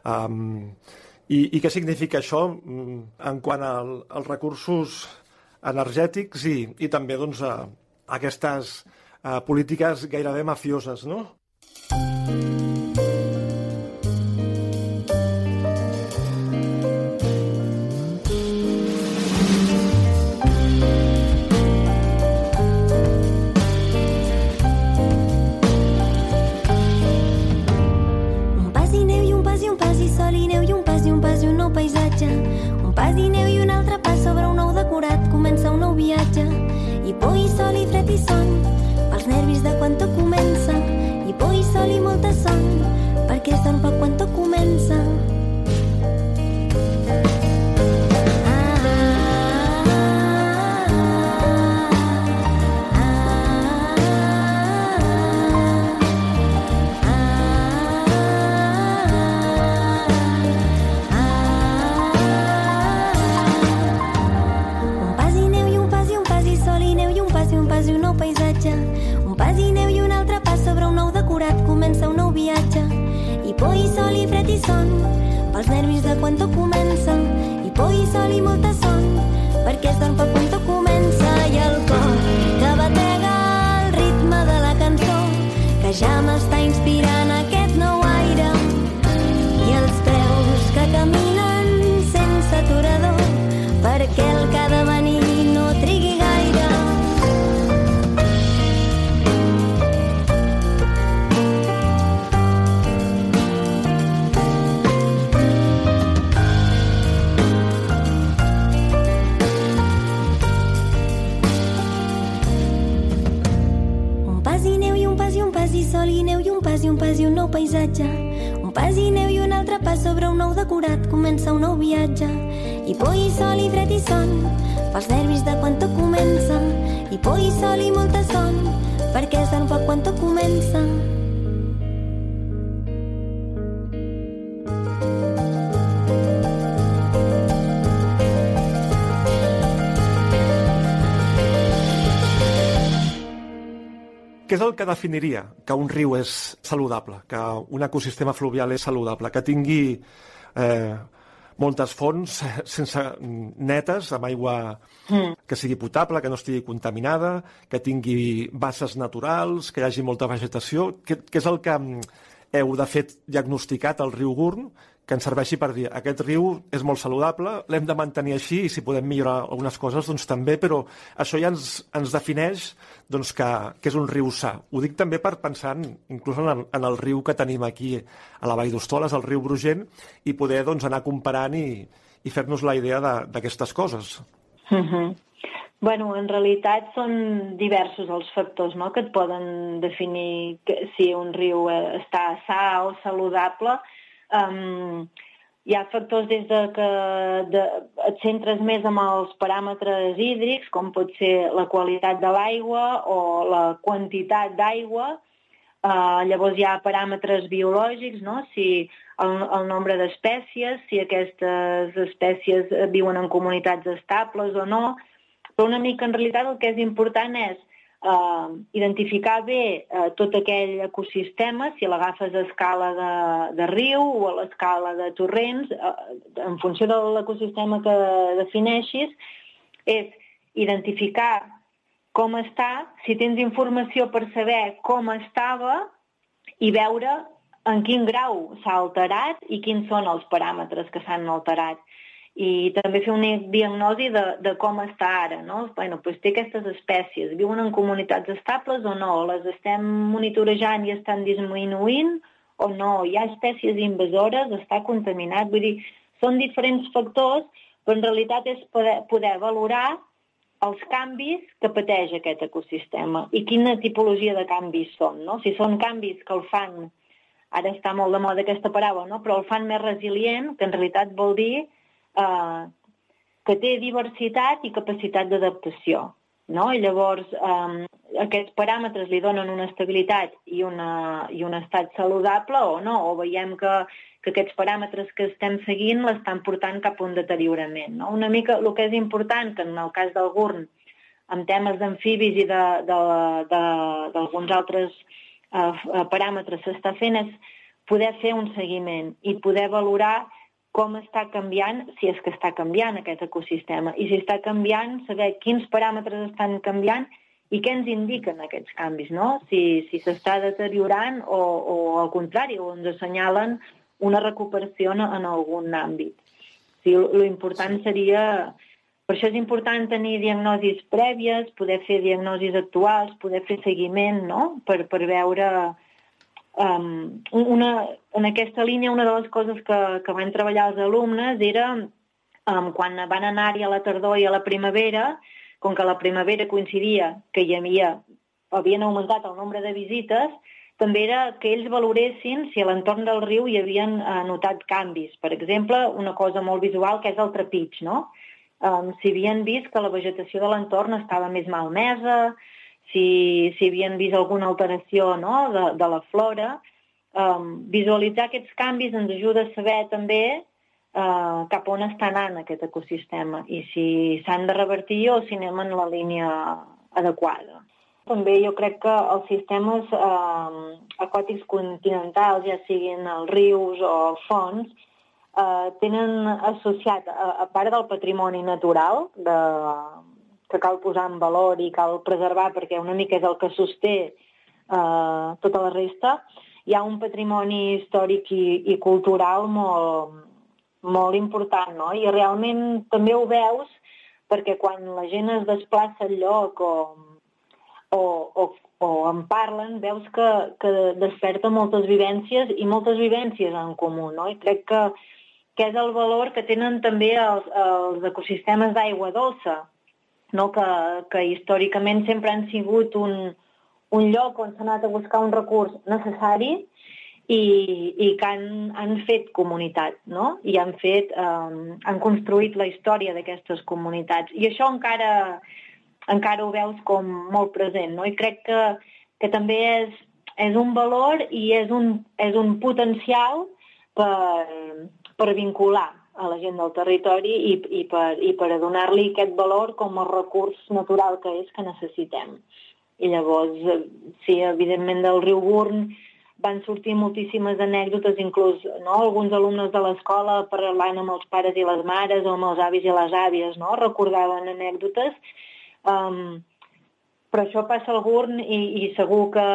Speaker 1: Um, i, I què significa això mm, en quant al, als recursos energètics i, i també doncs, a, a aquestes a polítiques gairebé mafioses, no?
Speaker 23: Un son pels nervis de quan tot comença. Por i sol i fred i son pels nervis de quan tot comença. I por i sol i molta son perquè es dorm per quan tot comença. I el cor que batega el ritme de la cançó que ja m'està sol i molta son perquè es dorm poc quan tot comença.
Speaker 1: Què és el que definiria que un riu és saludable, que un ecosistema fluvial és saludable, que tingui eh, moltes fonts sense netes, amb aigua que sigui potable, que no estigui contaminada, que tingui basses naturals, que hi hagi molta vegetació. Què, què és el que mm, heu, de fet, diagnosticat al riu Gurn que ens serveixi per dir aquest riu és molt saludable, l'hem de mantenir així i si podem millorar algunes coses, doncs també, però això ja ens, ens defineix doncs, que, que és un riu sa. Ho dic també per pensar en, inclús en en el riu que tenim aquí a la Vall d'Hostoles, el riu Brugent, i poder doncs, anar comparant i, i fer-nos la idea de- d'aquestes coses.
Speaker 24: Mhm.
Speaker 25: Bueno, en realitat són diversos els factors no? que et poden definir que, si un riu eh, està sa o saludable. Um, hi ha factors des de que de, et centres més amb els paràmetres hídrics, com pot ser la qualitat de l'aigua o la quantitat d'aigua. Uh, llavors hi ha paràmetres biològics, no? si el, el nombre d'espècies, si aquestes espècies viuen en comunitats estables o no, però una mica, en realitat, el que és important és eh, identificar bé eh, tot aquell ecosistema, si l'agafes a escala de, de riu o a l'escala de torrents, eh, en funció de l'ecosistema que defineixis, és identificar com està, si tens informació per saber com estava i veure en quin grau s'ha alterat i quins són els paràmetres que s'han alterat i també fer una diagnosi de, de com està ara, no? Bueno, doncs té aquestes espècies, viuen en comunitats estables o no? Les estem monitorejant i estan disminuint o no? Hi ha espècies invasores, està contaminat, vull dir, són diferents factors, però en realitat és poder, poder valorar els canvis que pateix aquest ecosistema i quina tipologia de canvis són, no? Si són canvis que el fan, ara està molt de moda aquesta paraula, no? però el fan més resilient, que en realitat vol dir eh, que té diversitat i capacitat d'adaptació. No? I llavors, eh, aquests paràmetres li donen una estabilitat i, una, i un estat saludable o no, o veiem que, que aquests paràmetres que estem seguint l'estan portant cap a un deteriorament. No? Una mica el que és important, que en el cas del GURN, en temes d'amfibis i d'alguns altres eh, paràmetres s'està fent és poder fer un seguiment i poder valorar com està canviant, si és que està canviant aquest ecosistema, i si està canviant, saber quins paràmetres estan canviant i què ens indiquen aquests canvis, no? Si s'està si deteriorant o, o al contrari, o ens assenyalen una recuperació en, en algun àmbit. Sí, lo important seria... Per això és important tenir diagnosis prèvies, poder fer diagnosis actuals, poder fer seguiment, no?, per, per veure Um, una, en aquesta línia, una de les coses que, que van treballar els alumnes era um, quan van anar-hi a la tardor i a la primavera, com que la primavera coincidia que hi havia, havien augmentat el nombre de visites, també era que ells valoressin si a l'entorn del riu hi havien uh, notat canvis. Per exemple, una cosa molt visual que és el trepig, no? Um, si havien vist que la vegetació de l'entorn estava més malmesa, si, si havien vist alguna alteració no, de, de la flora. Um, visualitzar aquests canvis ens ajuda a saber també uh, cap on està anant aquest ecosistema i si s'han de revertir o si anem en la línia adequada. També jo crec que els sistemes eh, aquàtics continentals, ja siguin els rius o els fons, eh, tenen associat, a, a part del patrimoni natural de, que cal posar en valor i cal preservar perquè una mica és el que sosté eh, tota la resta, hi ha un patrimoni històric i, i cultural molt, molt important, no? I realment també ho veus perquè quan la gent es desplaça al lloc o, o, o, o en parlen, veus que, que desperta moltes vivències i moltes vivències en comú, no? I crec que, que és el valor que tenen també els, els ecosistemes d'aigua dolça, no? que, que històricament sempre han sigut un, un lloc on s'ha anat a buscar un recurs necessari i, i que han, han fet comunitat, no? I han fet, um, han construït la història d'aquestes comunitats. I això encara, encara ho veus com molt present, no? I crec que, que també és, és un valor i és un, és un potencial per, per vincular a la gent del territori i, i per, i per donar-li aquest valor com a recurs natural que és que necessitem. I llavors, eh, sí, evidentment del riu Burn van sortir moltíssimes anècdotes, inclús no? alguns alumnes de l'escola parlant amb els pares i les mares o amb els avis i les àvies, no? recordaven anècdotes. Um, però això passa al Gurn i, i segur que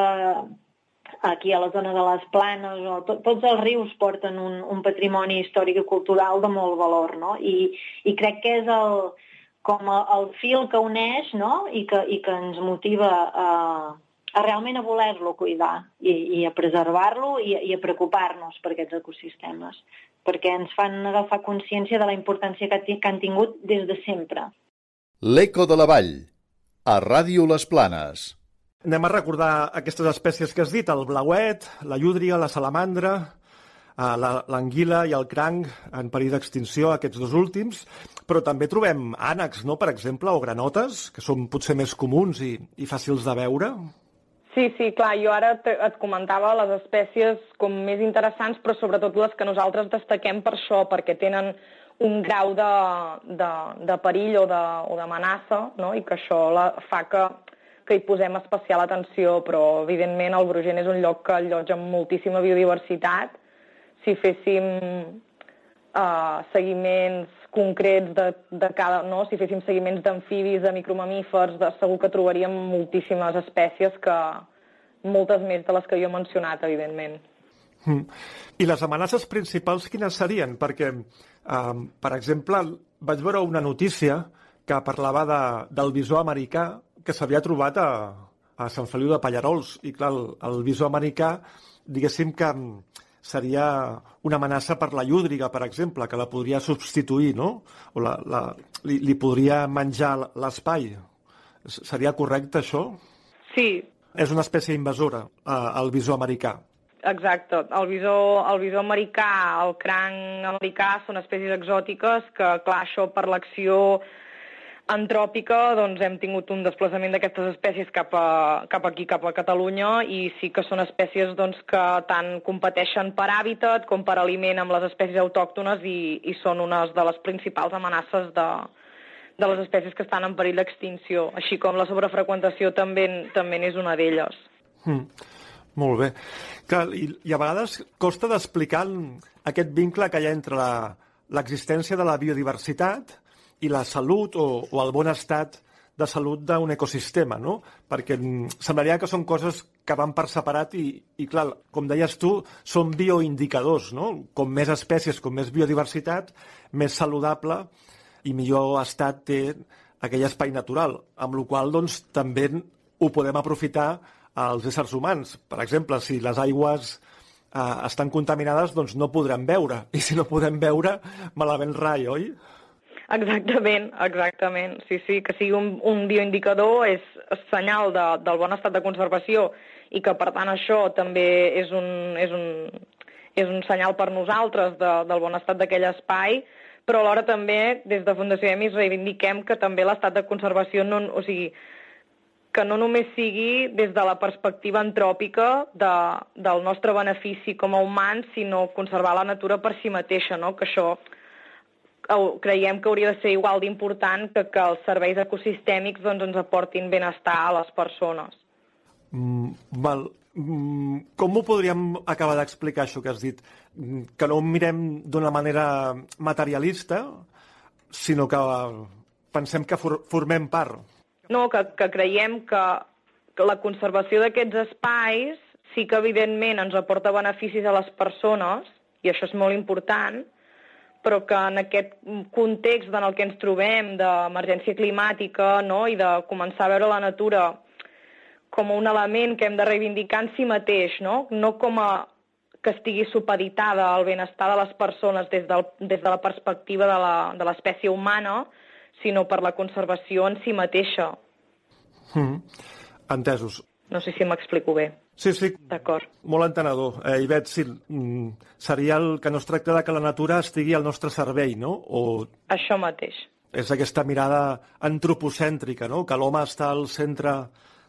Speaker 25: aquí a la zona de les Planes, o to, tots els rius porten un, un patrimoni històric i cultural de molt valor, no? I, i crec que és el, com el, el fil que uneix no? I, que, i que ens motiva a, a realment a voler-lo cuidar i, i a preservar-lo i, i a preocupar-nos per aquests ecosistemes, perquè ens fan agafar consciència de la importància que, que han tingut des de sempre.
Speaker 14: L'Eco de la Vall, a Ràdio Les Planes.
Speaker 1: Anem a recordar aquestes espècies que has dit, el blauet, la llúdria, la salamandra, eh, la- l'anguila i el cranc en perill d'extinció, aquests dos últims, però també trobem ànecs, no?, per exemple, o granotes, que són potser més comuns i, i fàcils de veure.
Speaker 26: Sí, sí, clar, jo ara et comentava les espècies com més interessants, però sobretot les que nosaltres destaquem per això, perquè tenen un grau de, de, de perill o d'amenaça, no? i que això la, fa que, que hi posem especial atenció, però evidentment el Brugent és un lloc que allotja moltíssima biodiversitat. Si féssim uh, seguiments concrets de, de cada... No? Si féssim seguiments d'amfibis, de micromamífers, de, segur que trobaríem moltíssimes espècies que moltes més de les que jo he mencionat, evidentment.
Speaker 1: Mm. I les amenaces principals quines serien? Perquè, um, per exemple, vaig veure una notícia que parlava de, del visor americà que s'havia trobat a, a Sant Feliu de Pallarols. I clar, el, el visor americà, diguéssim que mm, seria una amenaça per la llúdriga, per exemple, que la podria substituir, no? O la, la, li, li podria menjar l'espai. Seria correcte, això?
Speaker 26: Sí,
Speaker 1: És una espècie invasora, eh, el visor americà.
Speaker 26: Exacte. El visor, el visor americà, el cranc americà són espècies exòtiques que, clar, això per l'acció antròpica, doncs hem tingut un desplaçament d'aquestes espècies cap, a, cap aquí, cap a Catalunya, i sí que són espècies doncs, que tant competeixen per hàbitat com per aliment amb les espècies autòctones i, i són unes de les principals amenaces de, de les espècies que estan en perill d'extinció, així com la sobrefreqüentació també, també n'és una d'elles.
Speaker 1: Mm. Molt bé. Clar, i, I a vegades costa d'explicar aquest vincle que hi ha entre l'existència de la biodiversitat i la salut o, o el bon estat de salut d'un ecosistema, no? Perquè mm, semblaria que són coses que van per separat i, i clar, com deies tu, són bioindicadors, no? Com més espècies, com més biodiversitat, més saludable i millor estat té aquell espai natural, amb la qual doncs, també ho podem aprofitar als éssers humans. Per exemple, si les aigües eh, estan contaminades, doncs no podrem beure. I si no podem beure, malament rai, oi?
Speaker 26: Exactament, exactament. Sí, sí, que sigui un, un bioindicador és senyal de, del bon estat de conservació i que, per tant, això també és un, és un, és un senyal per nosaltres de, del bon estat d'aquell espai, però alhora també, des de Fundació EMIS, reivindiquem que també l'estat de conservació no, o sigui, que no només sigui des de la perspectiva antròpica de, del nostre benefici com a humans, sinó conservar la natura per si mateixa, no? que això creiem que hauria de ser igual d'important que, que els serveis ecosistèmics doncs, ens aportin benestar a les persones.
Speaker 1: Mm, val. Mm, com ho podríem acabar d'explicar, això que has dit? Mm, Que no ho mirem d'una manera materialista, sinó que pensem que for formem part.
Speaker 26: No, que, que creiem que, que la conservació d'aquests espais sí que evidentment ens aporta beneficis a les persones, i això és molt important, però que en aquest context en el que ens trobem d'emergència climàtica no? i de començar a veure la natura com un element que hem de reivindicar en si mateix, no, no com a que estigui supeditada al benestar de les persones des, del, des de la perspectiva de l'espècie humana, sinó per la conservació en si mateixa.
Speaker 1: Mm. Entesos.
Speaker 26: No sé si m'explico bé.
Speaker 1: Sí, sí.
Speaker 26: D'acord.
Speaker 1: Molt entenedor. Eh, Ivet, sí, mm, seria el que no es tracta de que la natura estigui al nostre servei, no? O
Speaker 26: Això mateix.
Speaker 1: és aquesta mirada antropocèntrica, no? Que l'home està al centre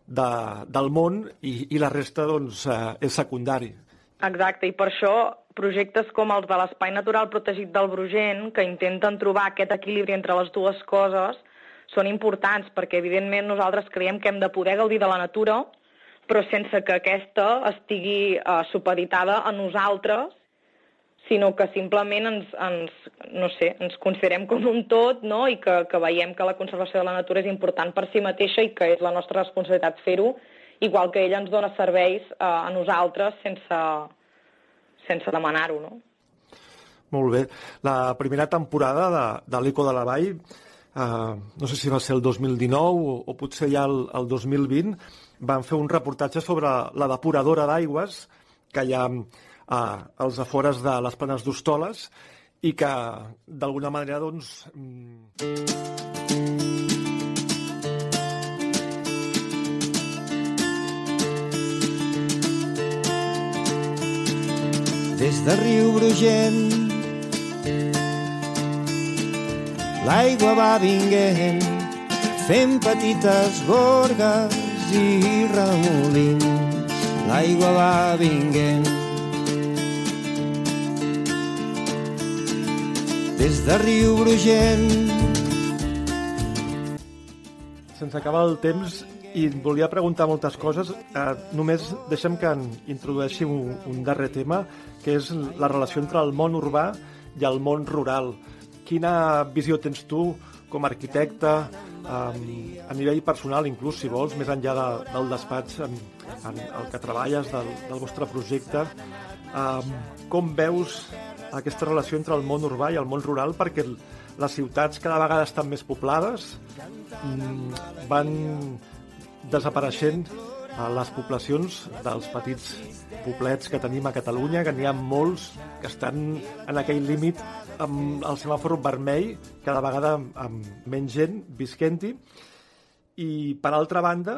Speaker 1: de, del món i, i la resta, doncs, eh, és secundari.
Speaker 26: Exacte, i per això projectes com els de l'Espai Natural Protegit del Brugent, que intenten trobar aquest equilibri entre les dues coses, són importants, perquè evidentment nosaltres creiem que hem de poder gaudir de la natura, però sense que aquesta estigui eh, supeditada a nosaltres, sinó que simplement ens, ens, no sé, ens considerem com un tot no? i que, que veiem que la conservació de la natura és important per si mateixa i que és la nostra responsabilitat fer-ho, igual que ella ens dona serveis eh, a nosaltres sense, sense demanar-ho. No?
Speaker 1: Molt bé. La primera temporada de, de l'Eco de la Vall, eh, no sé si va ser el 2019 o, o potser ja el, el 2020, van fer un reportatge sobre la depuradora d'aigües que hi ha a, als afores de les planes d'Hostoles i que d'alguna manera doncs... Mm.
Speaker 27: Des de Riu Brugent l'aigua va vinguent fent petites gorgues i remolins. L'aigua va vinguent. Des de Riu Brugent.
Speaker 1: Se'ns acaba el temps i volia preguntar moltes coses. Eh, només deixem que introdueixi un, un darrer tema, que és la relació entre el món urbà i el món rural. Quina visió tens tu com arquitecte, eh, a nivell personal, inclús, si vols, més enllà de, del despatx en, en el que treballes, del, del vostre projecte, eh, com veus aquesta relació entre el món urbà i el món rural? Perquè les ciutats cada vegada estan més poblades, mm, van desapareixent les poblacions dels petits poblets que tenim a Catalunya, que n'hi ha molts que estan en aquell límit amb el semàfor vermell, cada vegada amb menys gent visquent-hi. I, per altra banda,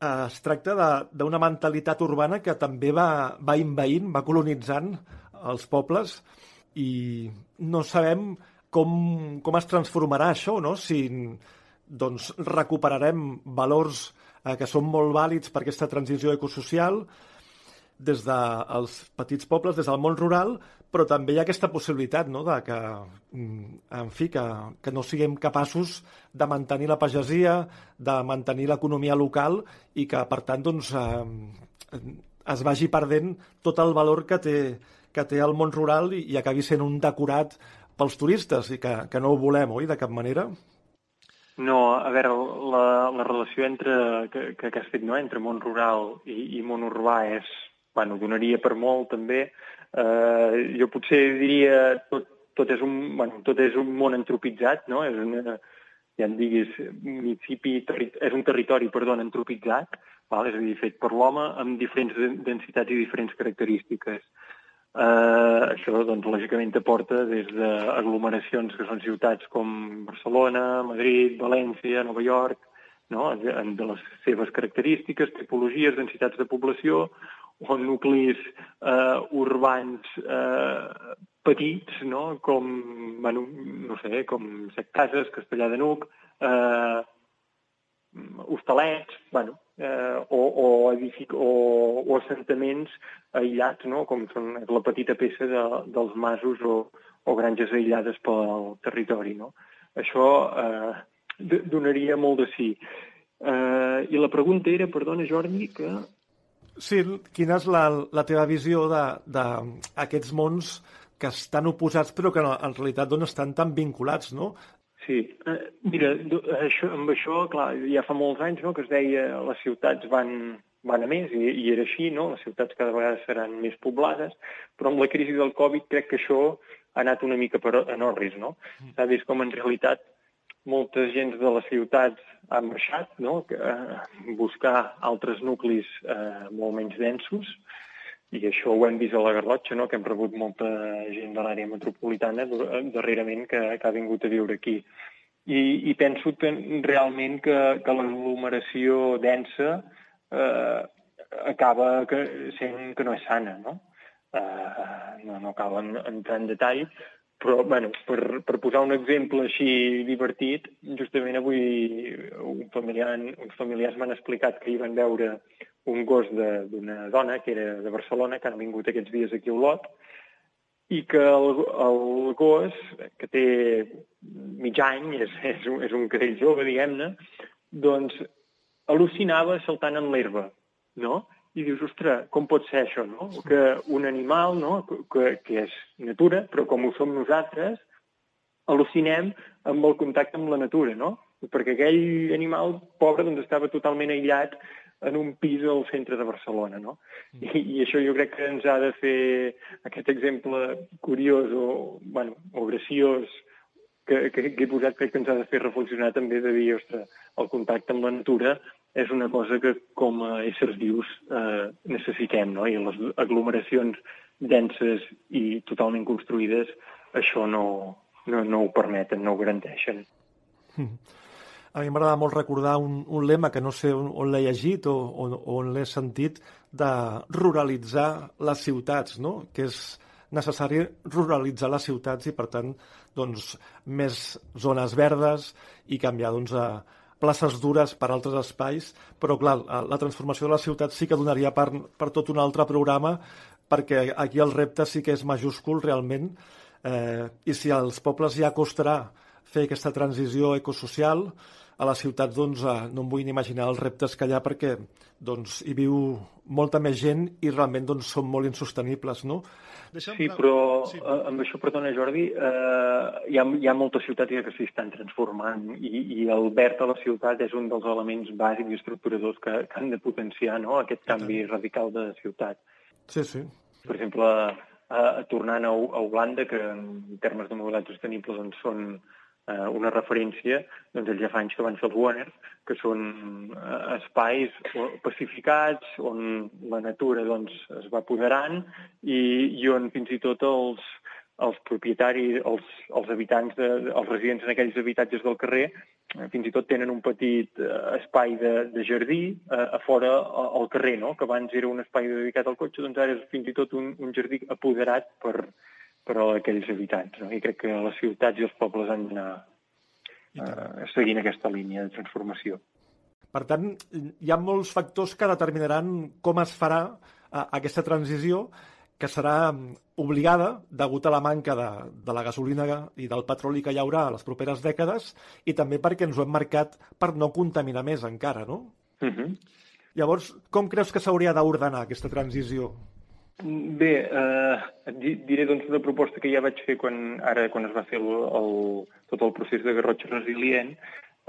Speaker 1: eh, es tracta d'una mentalitat urbana que també va, va inveint, va colonitzant els pobles i no sabem com, com es transformarà això, no? si doncs, recuperarem valors eh, que són molt vàlids per aquesta transició ecosocial des dels petits pobles, des del món rural, però també hi ha aquesta possibilitat no? de que, mm, en fi, que, que no siguem capaços de mantenir la pagesia, de mantenir l'economia local i que, per tant, doncs, eh, es vagi perdent tot el valor que té, que té el món rural i, i acabi sent un decorat pels turistes i que, que no ho volem, oi, de cap manera?
Speaker 24: No, a veure, la, la relació entre, que, que, que has fet no? entre món rural i, i món urbà és, bueno, donaria per molt també. Eh, jo potser diria tot, tot, és un, bueno, tot és un món antropitzat, no? És una, ja en diguis, municipi, és un territori, perdó, antropitzat, val? és a dir, fet per l'home amb diferents densitats i diferents característiques. Eh, això, doncs, lògicament aporta des d'aglomeracions que són ciutats com Barcelona, Madrid, València, Nova York, no? de les seves característiques, tipologies, densitats de població, o nuclis eh, urbans eh, petits, no? com, bueno, no sé, com Set Cases, Castellà de Nuc, eh, hostalets, bueno, eh, o, o, edific, o, o assentaments aïllats, no? com són la petita peça de, dels masos o, o granges aïllades pel territori. No? Això eh, donaria molt de sí. Eh, I la pregunta era, perdona Jordi, que...
Speaker 1: Sí, quina és la, la teva visió d'aquests mons que estan oposats però que en realitat doncs, estan tan vinculats, no?
Speaker 24: Sí, eh, mira, això, amb això, clar, ja fa molts anys no, que es deia les ciutats van, van a més, i, i era així, no? les ciutats cada vegada seran més poblades, però amb la crisi del Covid crec que això ha anat una mica per en orris, no? Mm. S'ha vist com en realitat molta gent de les ciutats ha marxat, no? A eh, buscar altres nuclis eh, molt menys densos, i això ho hem vist a la Garrotxa, no? que hem rebut molta gent de l'àrea metropolitana darrerament que, que ha vingut a viure aquí. I, i penso que, realment que, que l'aglomeració densa eh, acaba que, sent que no és sana, no? Eh, no, no cal entrar en detall, però, bueno, per, per posar un exemple així divertit, justament avui un familiar, uns familiars m'han explicat que hi van veure un gos d'una dona que era de Barcelona, que han vingut aquests dies aquí a Olot, i que el, el gos, que té mig any, és, és, un, és un cadell jove, diguem-ne, doncs al·lucinava saltant en l'herba, no? I dius, ostres, com pot ser això, no? Que un animal, no?, que, que és natura, però com ho som nosaltres, al·lucinem amb el contacte amb la natura, no? Perquè aquell animal, pobre, doncs estava totalment aïllat en un pis al centre de Barcelona, no? Mm. I, I això jo crec que ens ha de fer aquest exemple curiós o, bueno, o graciós que, que, que he posat, crec que ens ha de fer reflexionar també de dir, ostres, el contacte amb la natura és una cosa que com a éssers vius eh, necessitem, no? I les aglomeracions denses i totalment construïdes això no, no, no ho permeten, no ho garanteixen.
Speaker 1: Mm. a mi m'agrada molt recordar un, un lema que no sé on, on l'he llegit o, o, o on l'he sentit, de ruralitzar les ciutats, no? que és necessari ruralitzar les ciutats i, per tant, doncs, més zones verdes i canviar doncs, a places dures per altres espais, però clar, la transformació de la ciutat sí que donaria per, per tot un altre programa, perquè aquí el repte sí que és majúscul realment, eh, i si als pobles ja costarà fer aquesta transició ecosocial, a les ciutats doncs, eh, no em vull ni imaginar els reptes que hi ha perquè doncs, hi viu molta més gent i realment doncs, són molt insostenibles. No?
Speaker 24: Deixa'm... Sí, però sí. Eh, amb això, perdona Jordi, eh, hi, ha, hi ha moltes ciutats que s'hi estan transformant i, i el verd a la ciutat és un dels elements bàsics i estructuradors que, que han de potenciar no? aquest canvi radical de ciutat.
Speaker 1: Sí, sí.
Speaker 24: Per exemple, eh, tornant a, a Holanda, que en termes de mobilitat sostenible doncs, són eh, una referència, doncs ells ja fa anys que van fer els Wanners, que són eh, espais pacificats on la natura doncs, es va apoderant i, i on fins i tot els, els propietaris, els, els habitants, de, els residents en aquells habitatges del carrer, eh, fins i tot tenen un petit eh, espai de, de jardí eh, a fora al carrer, no? que abans era un espai dedicat al cotxe, doncs ara és fins i tot un, un jardí apoderat per, per a aquells habitants. No? I crec que les ciutats i els pobles han d'anar eh, seguint aquesta línia de transformació.
Speaker 1: Per tant, hi ha molts factors que determinaran com es farà eh, aquesta transició, que serà obligada degut a la manca de, de la gasolina i del petroli que hi haurà a les properes dècades i també perquè ens ho hem marcat per no contaminar més encara, no?
Speaker 24: Uh mhm. -huh.
Speaker 1: Llavors, com creus que s'hauria d'ordenar aquesta transició?
Speaker 24: Bé, eh, diré doncs una proposta que ja vaig fer quan, ara quan es va fer el, el, tot el procés de garrotxa resilient,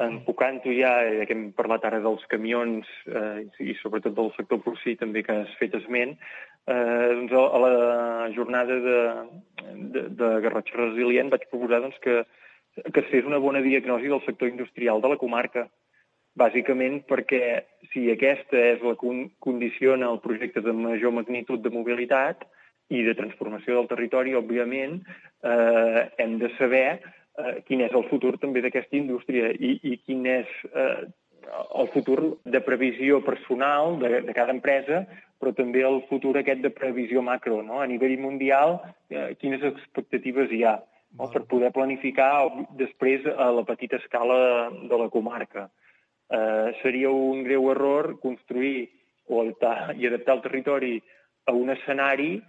Speaker 24: enfocant-ho ja, ja que hem parlat ara dels camions eh, i sobretot del sector porcí també que has fet esment, eh, doncs a, a la jornada de, de, de garrotxa resilient vaig proposar doncs, que, que es fes una bona diagnosi del sector industrial de la comarca, bàsicament perquè si aquesta és la que condiciona el projecte de major magnitud de mobilitat i de transformació del territori, òbviament, eh, hem de saber eh, quin és el futur també d'aquesta indústria i, i quin és eh, el futur de previsió personal de, de cada empresa, però també el futur aquest de previsió macro, no? a nivell mundial, eh, quines expectatives hi ha no? per poder planificar després a la petita escala de la comarca eh, seria un greu error construir o adaptar, i adaptar el territori a un escenari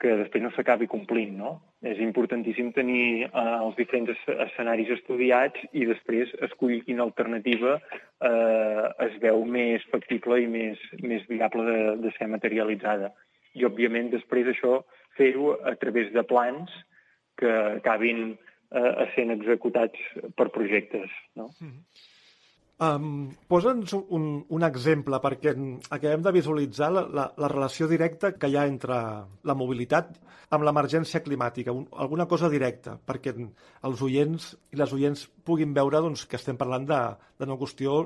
Speaker 24: que després no s'acabi complint, no? És importantíssim tenir eh, els diferents escenaris estudiats i després escollir quina alternativa eh, es veu més factible i més, més viable de, de ser materialitzada. I, òbviament, després això fer-ho a través de plans que acabin eh, sent executats per projectes, no? Mm -hmm.
Speaker 1: Um, Posa'ns un, un exemple, perquè acabem de visualitzar la, la, la relació directa que hi ha entre la mobilitat amb l'emergència climàtica, un, alguna cosa directa, perquè els oients i les oients puguin veure doncs, que estem parlant d'una qüestió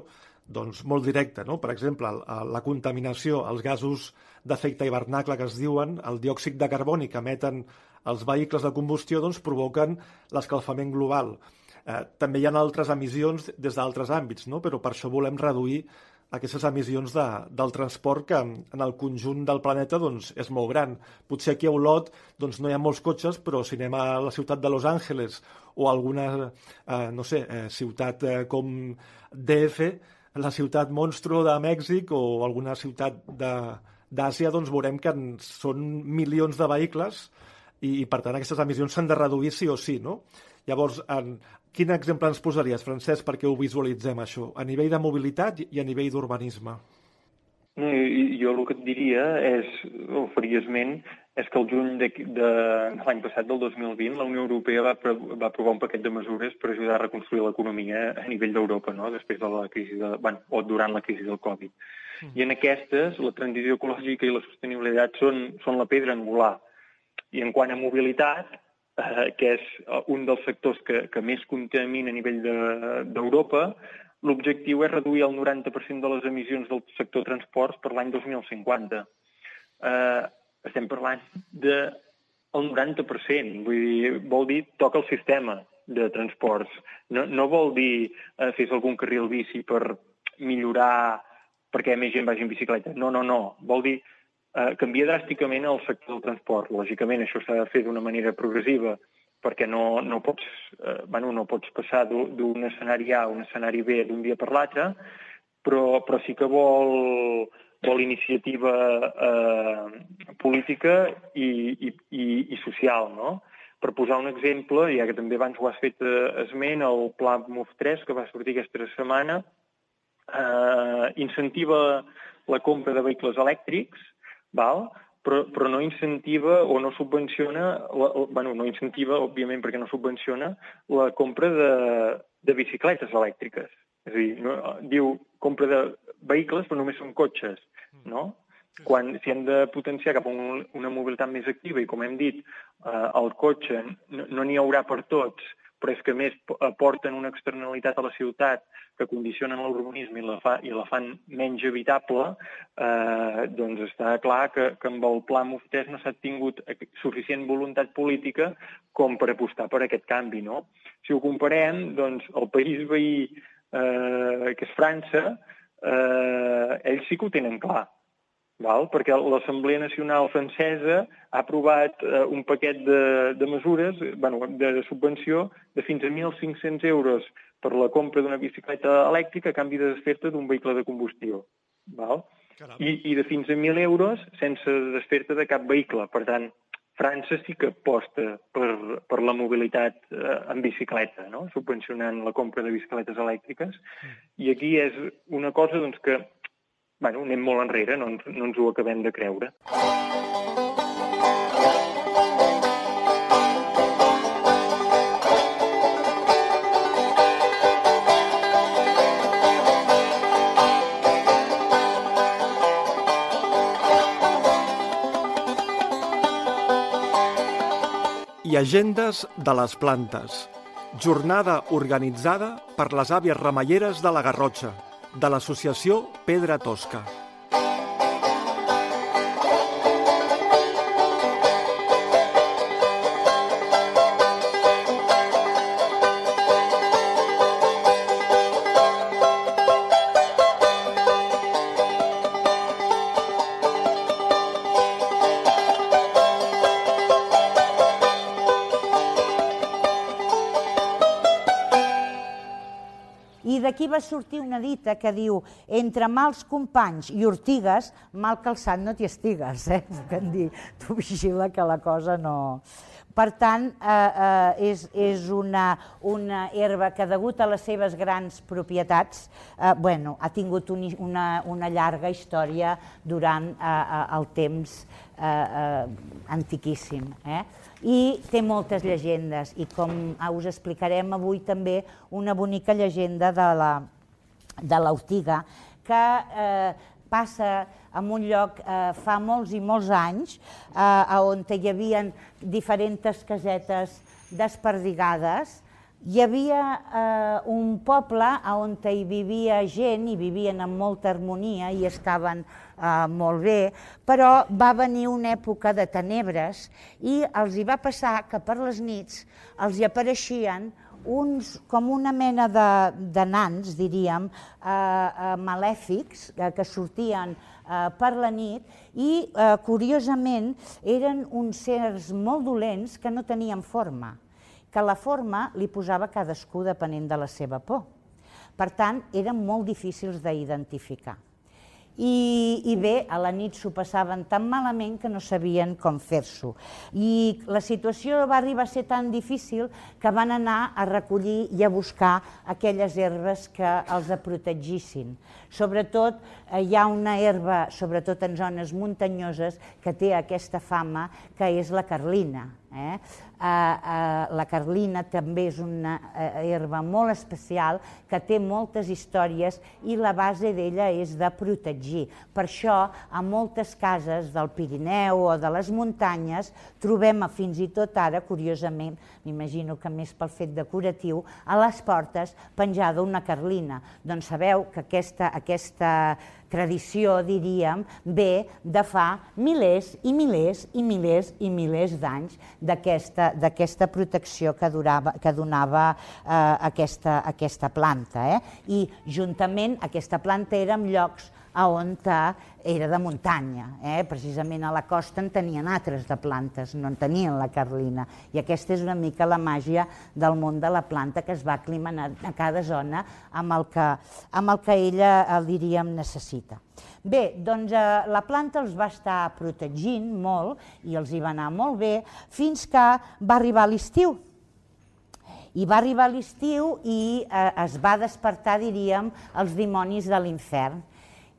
Speaker 1: doncs, molt directa. No? Per exemple, la, la contaminació, els gasos d'efecte hivernacle que es diuen, el diòxid de carboni que emeten els vehicles de combustió, doncs, provoquen l'escalfament global Eh, també hi ha altres emissions des d'altres àmbits, no? però per això volem reduir aquestes emissions de, del transport que en el conjunt del planeta doncs, és molt gran. Potser aquí a Olot doncs, no hi ha molts cotxes, però si anem a la ciutat de Los Angeles o alguna eh, no sé, eh, ciutat eh, com DF, la ciutat monstro de Mèxic o alguna ciutat d'Àsia, doncs veurem que són milions de vehicles i, i per tant aquestes emissions s'han de reduir sí o sí. No? Llavors, en, quin exemple ens posaries, Francesc, perquè ho visualitzem, això, a nivell de mobilitat i a nivell d'urbanisme?
Speaker 24: No, jo el que et diria és, o faria esment, és que el juny de, de, de l'any passat, del 2020, la Unió Europea va, va aprovar un paquet de mesures per ajudar a reconstruir l'economia a nivell d'Europa, no? després de la crisi de, bueno, o durant la crisi del Covid. Mm. I en aquestes, la transició ecològica i la sostenibilitat són, són la pedra angular. I en quant a mobilitat, eh, que és eh, un dels sectors que, que més contamina a nivell d'Europa, de, l'objectiu és reduir el 90% de les emissions del sector transports per l'any 2050. Eh, estem parlant de el 90%, vull dir, vol dir toca el sistema. de transports. No, no vol dir eh, fer algun carril bici per millorar perquè més gent vagi en bicicleta. No, no, no. Vol dir eh, canviar dràsticament el sector del transport. Lògicament, això s'ha de fer d'una manera progressiva perquè no, no, pots, eh, bueno, no pots passar d'un escenari A a un escenari B d'un dia per l'altre, però, però sí que vol, vol iniciativa eh, política i, i, i, i social, no? Per posar un exemple, ja que també abans ho has fet eh, esment, el Pla MOF3, que va sortir aquesta setmana, eh, incentiva la compra de vehicles elèctrics, val? però, però no incentiva o no subvenciona, la, bueno, no incentiva, òbviament, perquè no subvenciona la compra de, de bicicletes elèctriques. És a dir, no, diu compra de vehicles, però només són cotxes, no? Quan si hem de potenciar cap a un, una mobilitat més activa i, com hem dit, eh, el cotxe no n'hi no haurà per tots, però és que més aporten una externalitat a la ciutat que condicionen l'urbanisme i, la fa, i la fan menys habitable, eh, doncs està clar que, que amb el pla Moftès no s'ha tingut suficient voluntat política com per apostar per aquest canvi. No? Si ho comparem, doncs el país veí, eh, que és França, eh, ells sí que ho tenen clar val? perquè l'Assemblea Nacional Francesa ha aprovat eh, un paquet de, de mesures, bueno, de subvenció, de fins a 1.500 euros per la compra d'una bicicleta elèctrica a canvi de desfer-te d'un vehicle de combustió. Val? I, I de fins a 1.000 euros sense desfer-te de cap vehicle. Per tant, França sí que aposta per, per la mobilitat eh, en bicicleta, no? subvencionant la compra de bicicletes elèctriques. Mm. I aquí és una cosa doncs, que bueno, anem molt enrere, no, no ens ho acabem de creure.
Speaker 1: i agendes de les plantes. Jornada organitzada per les àvies remeieres de la Garrotxa, de l'associació Pedra Tosca.
Speaker 28: Va sortir una dita que diu entre mals companys i ortigues, mal calçat no t'hi estigues, eh? Puc dir, tu vigila que la cosa no... Per tant, eh, eh, és, és una, una herba que, degut a les seves grans propietats, eh, bueno, ha tingut un, una, una llarga història durant eh, eh, el temps eh, eh, antiquíssim. Eh? I té moltes llegendes, i com us explicarem avui també una bonica llegenda de la de l'Ortiga, que eh, passa en un lloc eh, fa molts i molts anys, eh, on hi havia diferents casetes desperdigades, hi havia eh, un poble on hi vivia gent i vivien amb molta harmonia i estaven eh, molt bé, però va venir una època de tenebres i els hi va passar que per les nits els hi apareixien uns, com una mena de, de nans, diríem, eh, eh, malèfics, eh, que sortien eh, per la nit i, eh, curiosament, eren uns sers molt dolents que no tenien forma, que la forma li posava cadascú depenent de la seva por. Per tant, eren molt difícils d'identificar. I, I bé, a la nit s'ho passaven tan malament que no sabien com fer-s'ho. I la situació va arribar a ser tan difícil que van anar a recollir i a buscar aquelles herbes que els protegissin. Sobretot eh, hi ha una herba, sobretot en zones muntanyoses, que té aquesta fama, que és la carlina. Eh? Eh, eh, la carlina també és una eh, herba molt especial que té moltes històries i la base d'ella és de protegir. Per això, a moltes cases del Pirineu o de les muntanyes trobem, fins i tot ara, curiosament, m'imagino que més pel fet decoratiu, a les portes penjada una carlina. Doncs sabeu que aquesta, aquesta tradició, diríem, ve de fa milers i milers i milers i milers d'anys d'aquesta protecció que, durava, que donava eh, aquesta, aquesta planta. Eh? I juntament aquesta planta era en llocs a on era de muntanya. Eh? Precisament a la costa en tenien altres de plantes, no en tenien la carlina. I aquesta és una mica la màgia del món de la planta que es va aclimanar a cada zona amb el que, amb el que ella, el diríem, necessita. Bé, doncs eh, la planta els va estar protegint molt i els hi va anar molt bé fins que va arribar l'estiu. I va arribar l'estiu i eh, es va despertar, diríem, els dimonis de l'infern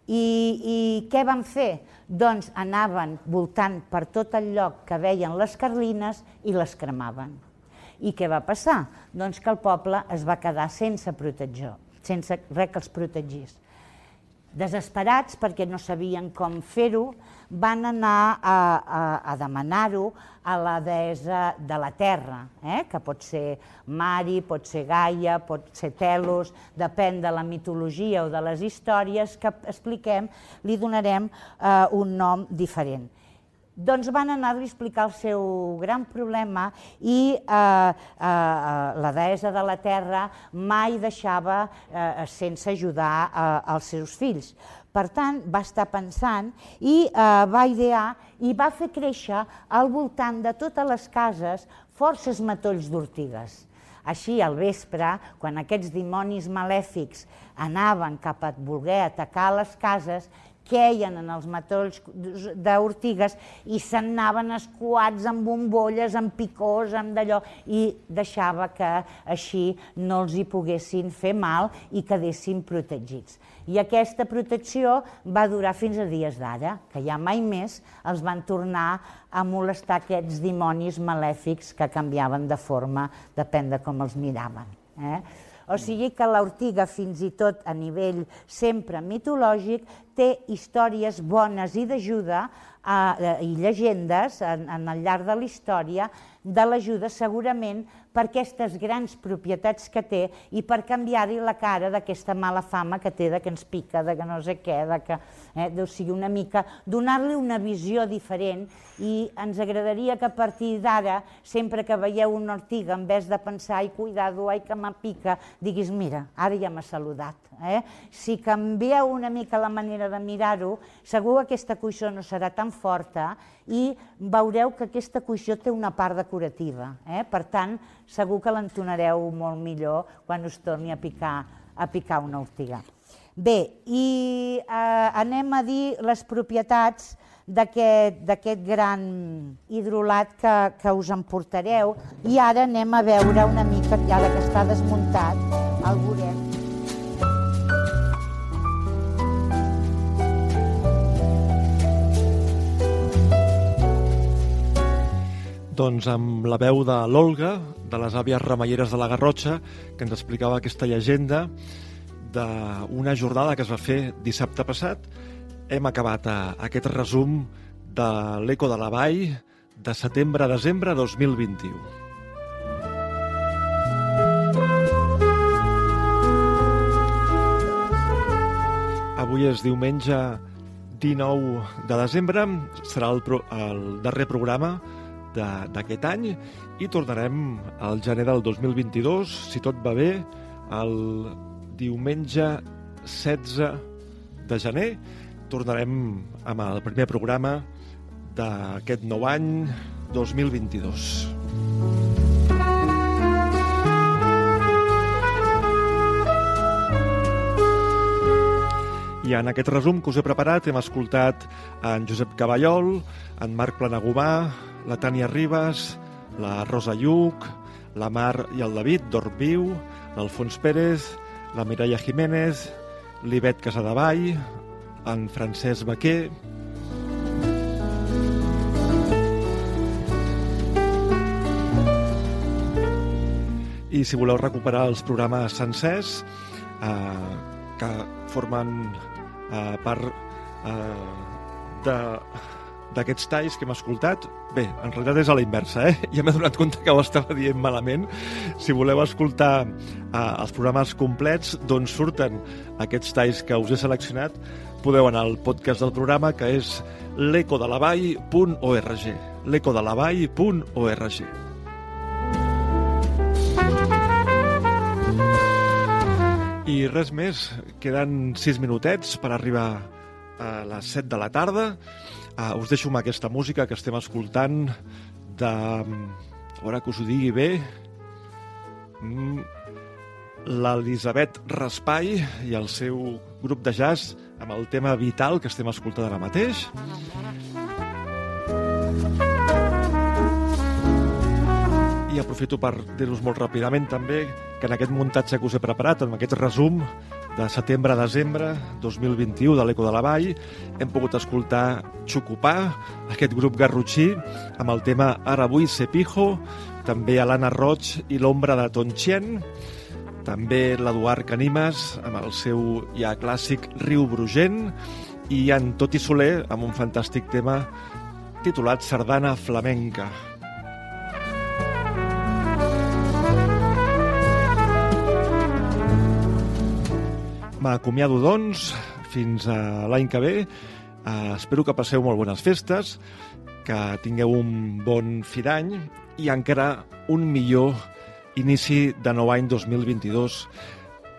Speaker 28: i, I què van fer? Doncs anaven voltant per tot el lloc que veien les carlines i les cremaven. I què va passar? Doncs que el poble es va quedar sense protegir, sense res que els protegís. Desesperats perquè no sabien com fer-ho, van anar a, a, a demanar-ho a la deessa de la terra, eh? que pot ser Mari, pot ser Gaia, pot ser Telos, depèn de la mitologia o de les històries que expliquem, li donarem eh, un nom diferent. Doncs van anar-li a explicar el seu gran problema i eh, eh, la deessa de la terra mai deixava eh, sense ajudar eh, els seus fills. Per tant, va estar pensant i eh, va idear i va fer créixer al voltant de totes les cases forces matolls d'ortigues. Així, al vespre, quan aquests dimonis malèfics anaven cap a voler atacar les cases, queien en els matolls d'ortigues i s'anaven escuats amb bombolles, amb picors, amb d'allò, i deixava que així no els hi poguessin fer mal i quedessin protegits. I aquesta protecció va durar fins a dies d'ara, que ja mai més els van tornar a molestar aquests dimonis malèfics que canviaven de forma, depèn de com els miraven. Eh? O sigui que l'ortiga, fins i tot a nivell sempre mitològic, té històries bones i d'ajuda eh, i llegendes en, en el llarg de la història de l'ajuda segurament per aquestes grans propietats que té i per canviar-hi la cara d'aquesta mala fama que té, de que ens pica, de que no sé què, de que, eh, o sigui, una mica, donar-li una visió diferent i ens agradaria que a partir d'ara, sempre que veieu una ortiga, en vez de pensar, ai, cuidado, ai, que me pica, diguis, mira, ara ja m'ha saludat. Eh? Si canvieu una mica la manera de mirar-ho, segur que aquesta cuixó no serà tan forta i veureu que aquesta cuixó té una part decorativa. Eh? Per tant, segur que l'entonareu molt millor quan us torni a picar, a picar una ortiga. Bé, i eh, anem a dir les propietats d'aquest gran hidrolat que, que us emportareu i ara anem a veure una mica, ara que està desmuntat, el veurem.
Speaker 1: Doncs amb la veu de l'Olga, de les àvies remeieres de la Garrotxa, que ens explicava aquesta llegenda d'una jornada que es va fer dissabte passat, hem acabat eh, aquest resum de l'Eco de la Vall de setembre a desembre 2021. Avui és diumenge 19 de desembre, serà el, pro, el darrer programa d'aquest any i tornarem al gener del 2022, si tot va bé, el diumenge 16 de gener tornarem amb el primer programa d'aquest nou any 2022. I en aquest resum que us he preparat hem escoltat en Josep Caballol, en Marc Planagumà, la Tània Ribas, la Rosa Lluc, la Mar i el David d'Orbiu, l'Alfons Pérez, la Mireia Jiménez, l'Ivet Casadevall, en Francesc Baquer, i si voleu recuperar els programes sencers eh, que formen eh, part eh, de d'aquests talls que hem escoltat, bé, en realitat és a la inversa, eh? Ja m'he donat compte que ho estava dient malament. Si voleu escoltar eh, els programes complets d'on surten aquests talls que us he seleccionat, podeu anar al podcast del programa, que és l'ecodelavall.org l'ecodelavall.org I res més, queden 6 minutets per arribar a les 7 de la tarda. Uh, us deixo amb aquesta música que estem escoltant de... A veure que us ho digui bé. Mm, L'Elisabet Raspai i el seu grup de jazz amb el tema vital que estem escoltant ara mateix. I aprofito per dir-vos molt ràpidament també que en aquest muntatge que us he preparat, en aquest resum de setembre a desembre 2021 de l'Eco de la Vall, hem pogut escoltar Xucupà, aquest grup garrotxí, amb el tema Ara vull ser pijo, també Alana Roig i l'ombra de Tonchien, també l'Eduard Canimes amb el seu ja clàssic Riu Brugent i en Toti Soler amb un fantàstic tema titulat Sardana Flamenca. M'acomiado, doncs, fins a l'any que ve. Uh, espero que passeu molt bones festes, que tingueu un bon fi d'any i encara un millor inici de nou any 2022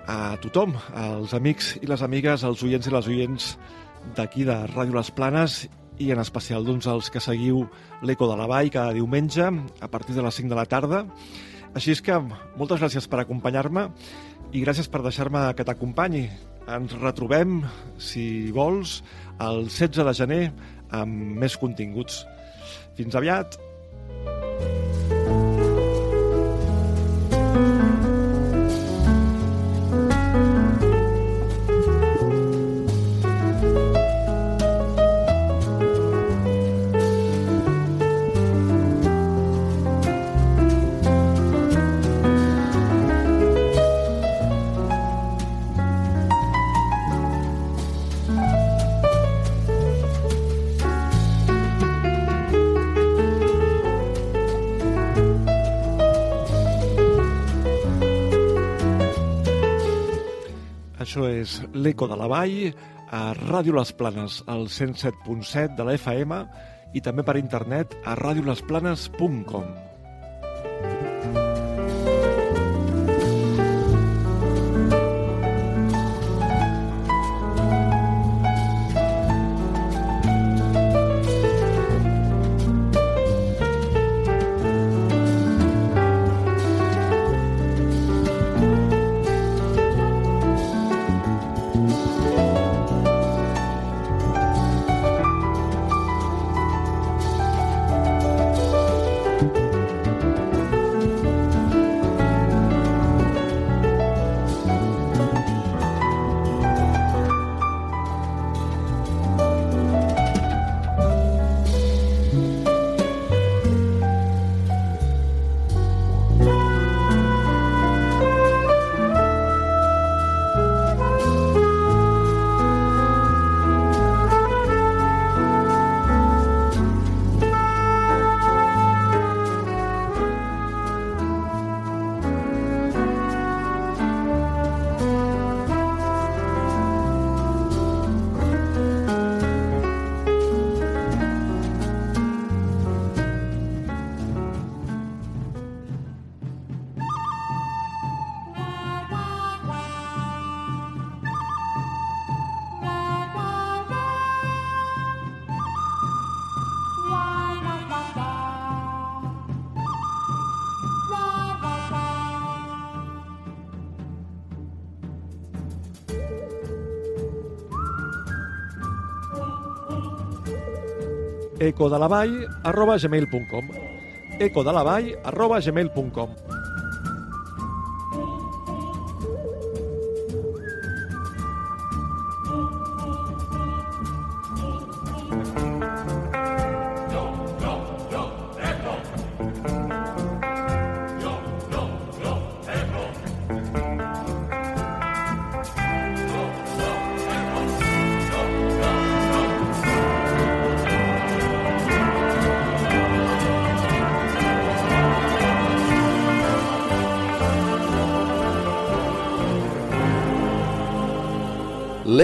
Speaker 1: a tothom, als amics i les amigues, als oients i les oients d'aquí de Ràdio Les Planes i en especial doncs, els que seguiu l'Eco de la Vall cada diumenge a partir de les 5 de la tarda. Així és que moltes gràcies per acompanyar-me i gràcies per deixar-me que t'acompanyi. Ens retrobem, si vols, el 16 de gener amb més continguts. Fins aviat! Això és l'Eco de la Vall a Ràdio Les Planes, al 107.7 de la FM i també per internet a radiolesplanes.com. ecodelavall arroba gmail.com